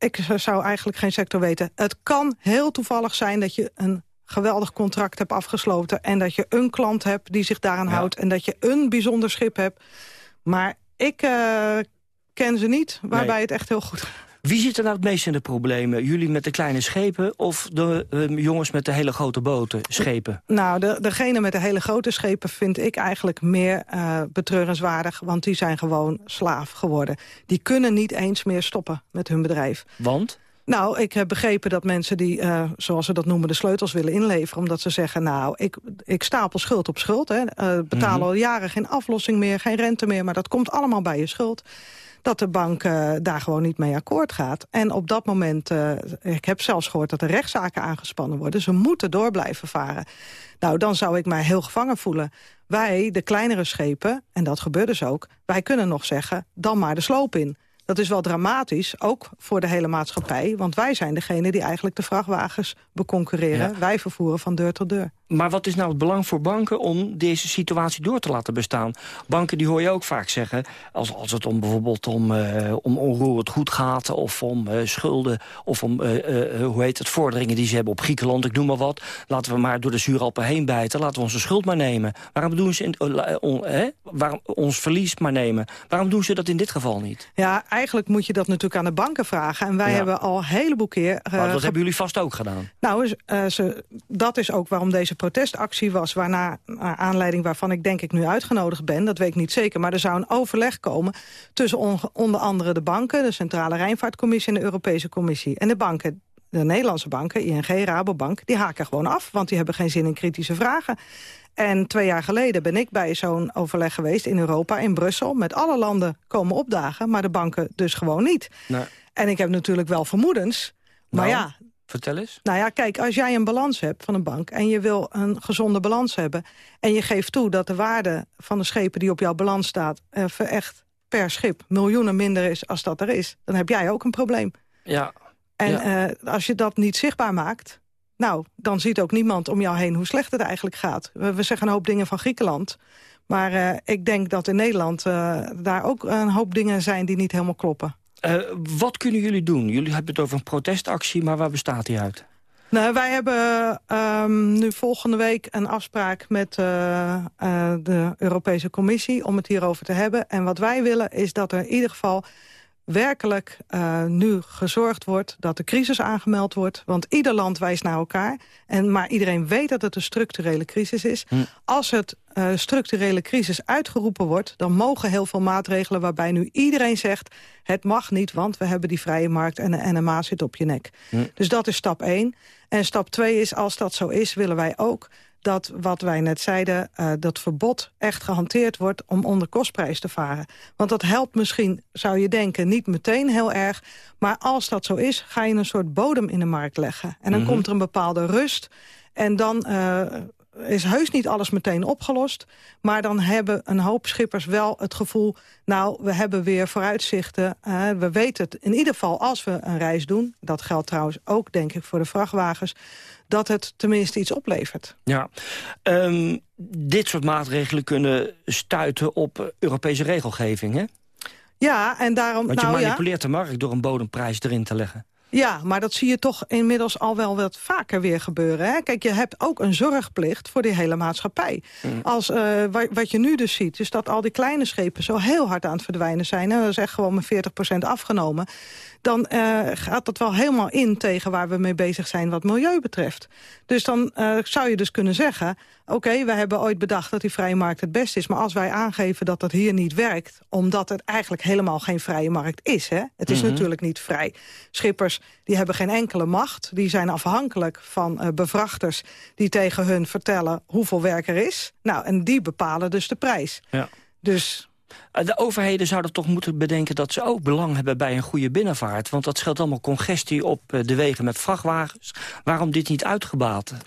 Ik zou eigenlijk geen sector weten. Het kan heel toevallig zijn dat je een geweldig contract hebt afgesloten... en dat je een klant hebt die zich daaraan houdt... en dat je een bijzonder schip hebt. Maar ik uh, ken ze niet, waarbij het echt heel goed wie zit er nou het meest in de problemen? Jullie met de kleine schepen of de uh, jongens met de hele grote boten, schepen? Nou, de, degene met de hele grote schepen vind ik eigenlijk meer uh, betreurenswaardig. Want die zijn gewoon slaaf geworden. Die kunnen niet eens meer stoppen met hun bedrijf. Want? Nou, ik heb begrepen dat mensen die, uh, zoals ze dat noemen, de sleutels willen inleveren. Omdat ze zeggen, nou, ik, ik stapel schuld op schuld. Hè. Uh, betalen mm al jaren geen aflossing meer, geen rente meer. Maar dat komt allemaal bij je schuld dat de bank uh, daar gewoon niet mee akkoord gaat. En op dat moment, uh, ik heb zelfs gehoord dat er rechtszaken aangespannen worden. Ze moeten door blijven varen. Nou, dan zou ik mij heel gevangen voelen. Wij, de kleinere schepen, en dat gebeurt dus ook... wij kunnen nog zeggen, dan maar de sloop in. Dat is wel dramatisch, ook voor de hele maatschappij. Want wij zijn degene die eigenlijk de vrachtwagens beconcurreren. Wij vervoeren van deur tot deur. Maar wat is nou het belang voor banken om deze situatie door te laten bestaan? Banken die hoor je ook vaak zeggen, als, als het om bijvoorbeeld om, uh, om onroerend goed gaat... of om uh, schulden, of om, uh, hoe heet het, vorderingen die ze hebben op Griekenland, ik noem maar wat. Laten we maar door de zuuralpen heen bijten, laten we onze schuld maar nemen. Waarom doen ze in, on, waarom ons verlies maar nemen? Waarom doen ze dat in dit geval niet? Ja, eigenlijk moet je dat natuurlijk aan de banken vragen. En wij hebben al een heleboel keer... maar dat hebben jullie vast ook gedaan. Nou, ze, dat is ook waarom deze protestactie was... waarna, naar aanleiding waarvan ik denk ik nu uitgenodigd ben... dat weet ik niet zeker, maar er zou een overleg komen... tussen onder andere de banken, de Centrale Rijnvaartcommissie... en de Europese Commissie. En de banken, de Nederlandse banken, ING, Rabobank... die haken gewoon af, want die hebben geen zin in kritische vragen. En twee jaar geleden ben ik bij zo'n overleg geweest in Europa, in Brussel... met alle landen komen opdagen, maar de banken dus gewoon niet. Nee. En ik heb natuurlijk wel vermoedens... Maar nou. ja, Vertel eens. Nou ja, kijk, als jij een balans hebt van een bank... en je wil een gezonde balans hebben... en je geeft toe dat de waarde van de schepen die op jouw balans staat... Uh, echt per schip miljoenen minder is als dat er is... dan heb jij ook een probleem. Ja. En Uh, als je dat niet zichtbaar maakt... nou, dan ziet ook niemand om jou heen hoe slecht het eigenlijk gaat. We, we zeggen een hoop dingen van Griekenland... Maar uh, ik denk dat in Nederland daar ook een hoop dingen zijn die niet helemaal kloppen. Uh, wat kunnen jullie doen? Jullie hebben het over een protestactie, maar waar bestaat die uit? Nou, wij hebben um, nu volgende week een afspraak met uh, uh, de Europese Commissie... om het hierover te hebben. En wat wij willen is dat er in ieder geval werkelijk uh, nu gezorgd wordt dat de crisis aangemeld wordt. Want ieder land wijst naar elkaar. En, maar iedereen weet dat het een structurele crisis is. Hm. Als het uh, structurele crisis uitgeroepen wordt... dan mogen heel veel maatregelen waarbij nu iedereen zegt... het mag niet, want we hebben die vrije markt en de NMA zit op je nek. Hm. Dus dat is stap 1. En stap 2 is, als dat zo is, willen wij ook dat wat wij net zeiden, uh, dat verbod echt gehanteerd wordt om onder kostprijs te varen. Want dat helpt misschien, zou je denken, niet meteen heel erg. Maar als dat zo is, ga je een soort bodem in de markt leggen. En dan mhm. komt er een bepaalde rust. En dan uh, is heus niet alles meteen opgelost. Maar dan hebben een hoop schippers wel het gevoel... nou, we hebben weer vooruitzichten. Uh, we weten het in ieder geval als we een reis doen. Dat geldt trouwens ook, denk ik, voor de vrachtwagens dat het tenminste iets oplevert. Ja, um, dit soort maatregelen kunnen stuiten op Europese regelgeving, hè? Ja, en daarom... Want je nou, manipuleert ja. de markt door een bodemprijs erin te leggen. Ja, maar dat zie je toch inmiddels al wel wat vaker weer gebeuren. Hè? Kijk, je hebt ook een zorgplicht voor die hele maatschappij. Mm. Als, uh, wat je nu dus ziet, is dat al die kleine schepen zo heel hard aan het verdwijnen zijn. En dat is echt gewoon met 40% afgenomen dan uh, gaat dat wel helemaal in tegen waar we mee bezig zijn wat milieu betreft. Dus dan uh, zou je dus kunnen zeggen... oké, okay, we hebben ooit bedacht dat die vrije markt het beste is... maar als wij aangeven dat dat hier niet werkt... omdat het eigenlijk helemaal geen vrije markt is... Hè? het is mm -hmm. natuurlijk niet vrij. Schippers die hebben geen enkele macht. Die zijn afhankelijk van uh, bevrachters die tegen hun vertellen... hoeveel werk er is. Nou, en die bepalen dus de prijs. Ja. Dus eh, de overheden zouden toch moeten bedenken dat ze ook belang hebben bij een goede binnenvaart. Want dat scheelt allemaal congestie op eh, de wegen met vrachtwagens. Waarom dit niet uitgebaten?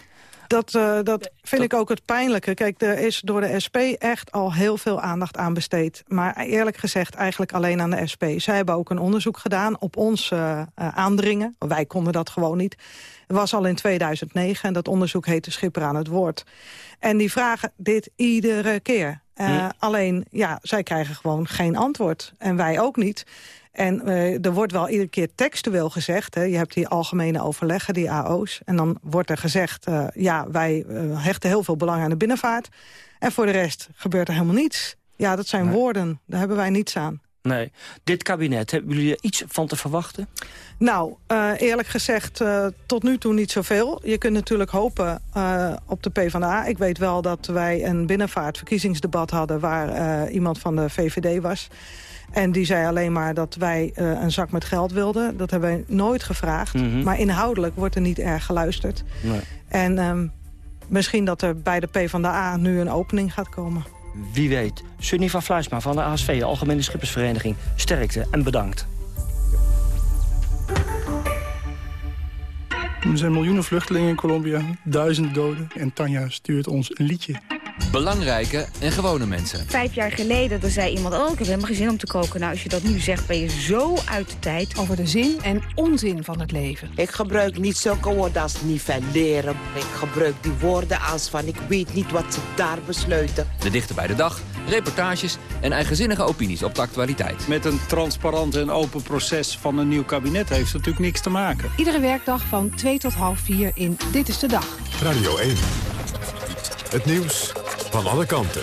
Dat, uh, dat vind dat... ik ook het pijnlijke. Kijk, er is door de SP echt al heel veel aandacht aan besteed. Maar eerlijk gezegd eigenlijk alleen aan de SP. Zij hebben ook een onderzoek gedaan op ons uh, aandringen. Wij konden dat gewoon niet. Het was al in 2009 en dat onderzoek heette Schipper aan het woord. En die vragen dit iedere keer. Uh, hm. Alleen, ja, zij krijgen gewoon geen antwoord. En wij ook niet. En uh, er wordt wel iedere keer textueel gezegd... Hè, je hebt die algemene overleggen, die AO's... en dan wordt er gezegd, uh, ja, wij hechten heel veel belang aan de binnenvaart... en voor de rest gebeurt er helemaal niets. Ja, dat zijn nee. woorden, daar hebben wij niets aan. Nee. Dit kabinet, hebben jullie er iets van te verwachten? Nou, uh, eerlijk gezegd, uh, tot nu toe niet zoveel. Je kunt natuurlijk hopen uh, op de PvdA. Ik weet wel dat wij een binnenvaartverkiezingsdebat hadden... waar iemand van de VVD was. En die zei alleen maar dat wij een zak met geld wilden. Dat hebben wij nooit gevraagd. Mm -hmm. Maar inhoudelijk wordt er niet erg geluisterd. Nee. En um, misschien dat er bij de PvdA nu een opening gaat komen. Wie weet. Sunny van Fluisma van de ASV, de Algemene Schippersvereniging. Sterkte en bedankt. Er zijn miljoenen vluchtelingen in Colombia, duizenden doden. En Tanja stuurt ons een liedje. Belangrijke en gewone mensen. Vijf jaar geleden dan zei iemand, oh, ik heb helemaal geen zin om te koken. Nou, als je dat nu zegt, ben je zo uit de tijd. Over de zin en onzin van het leven. Ik gebruik niet zulke woorden als nivelleren. Ik gebruik die woorden als van, ik weet niet wat ze daar besluiten. De dichter bij de dag, reportages en eigenzinnige opinies op de actualiteit. Met een transparant en open proces van een nieuw kabinet heeft het natuurlijk niks te maken. Iedere werkdag van 2 tot half 4 in Dit is de Dag. Radio 1. Het nieuws van alle kanten.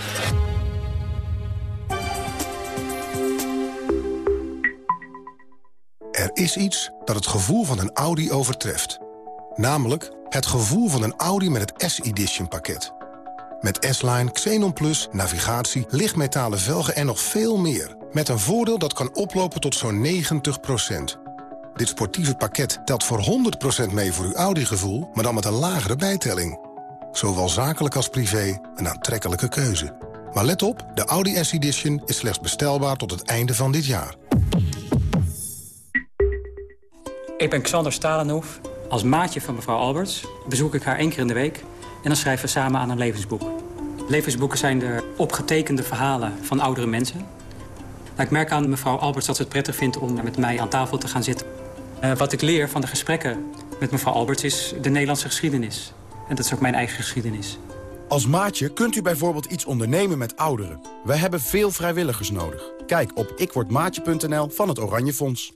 Er is iets dat het gevoel van een Audi overtreft. Namelijk het gevoel van een Audi met het S-Edition pakket. Met S-Line, Xenon Plus, navigatie, lichtmetalen velgen en nog veel meer. Met een voordeel dat kan oplopen tot zo'n 90% Dit sportieve pakket telt voor 100% mee voor uw Audi-gevoel... maar dan met een lagere bijtelling. Zowel zakelijk als privé een aantrekkelijke keuze. Maar let op, de Audi S-Edition is slechts bestelbaar tot het einde van dit jaar. Ik ben Xander Stalenhoef. Als maatje van mevrouw Alberts bezoek ik haar één keer in de week... en dan schrijven we samen aan een levensboek. Levensboeken zijn de opgetekende verhalen van oudere mensen. Nou, ik merk aan mevrouw Alberts dat ze het prettig vindt om met mij aan tafel te gaan zitten. Uh, wat ik leer van de gesprekken met mevrouw Alberts is de Nederlandse geschiedenis. En dat is ook mijn eigen geschiedenis. Als maatje kunt u bijvoorbeeld iets ondernemen met ouderen. Wij hebben veel vrijwilligers nodig. Kijk op ikwordmaatje.nl van het Oranje Fonds.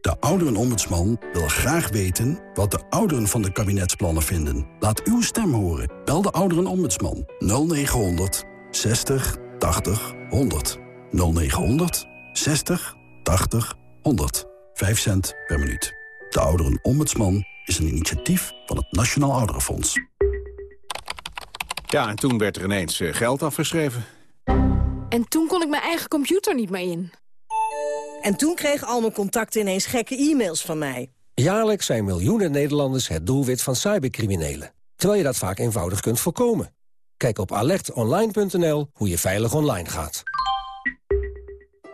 De ouderenombudsman wil graag weten wat de ouderen van de kabinetsplannen vinden. Laat uw stem horen. Bel de ouderenombudsman 0900 60 80 100. 0900 60 80 100. 5 cent per minuut. De Ouderenombudsman is een initiatief van het Nationaal Ouderenfonds. Ja, en toen werd er ineens eh, geld afgeschreven. En toen kon ik mijn eigen computer niet meer in. En toen kregen al mijn contacten ineens gekke e-mails van mij. Jaarlijks zijn miljoenen Nederlanders het doelwit van cybercriminelen. Terwijl je dat vaak eenvoudig kunt voorkomen. Kijk op alertonline.nl hoe je veilig online gaat.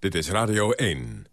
Dit is Radio 1.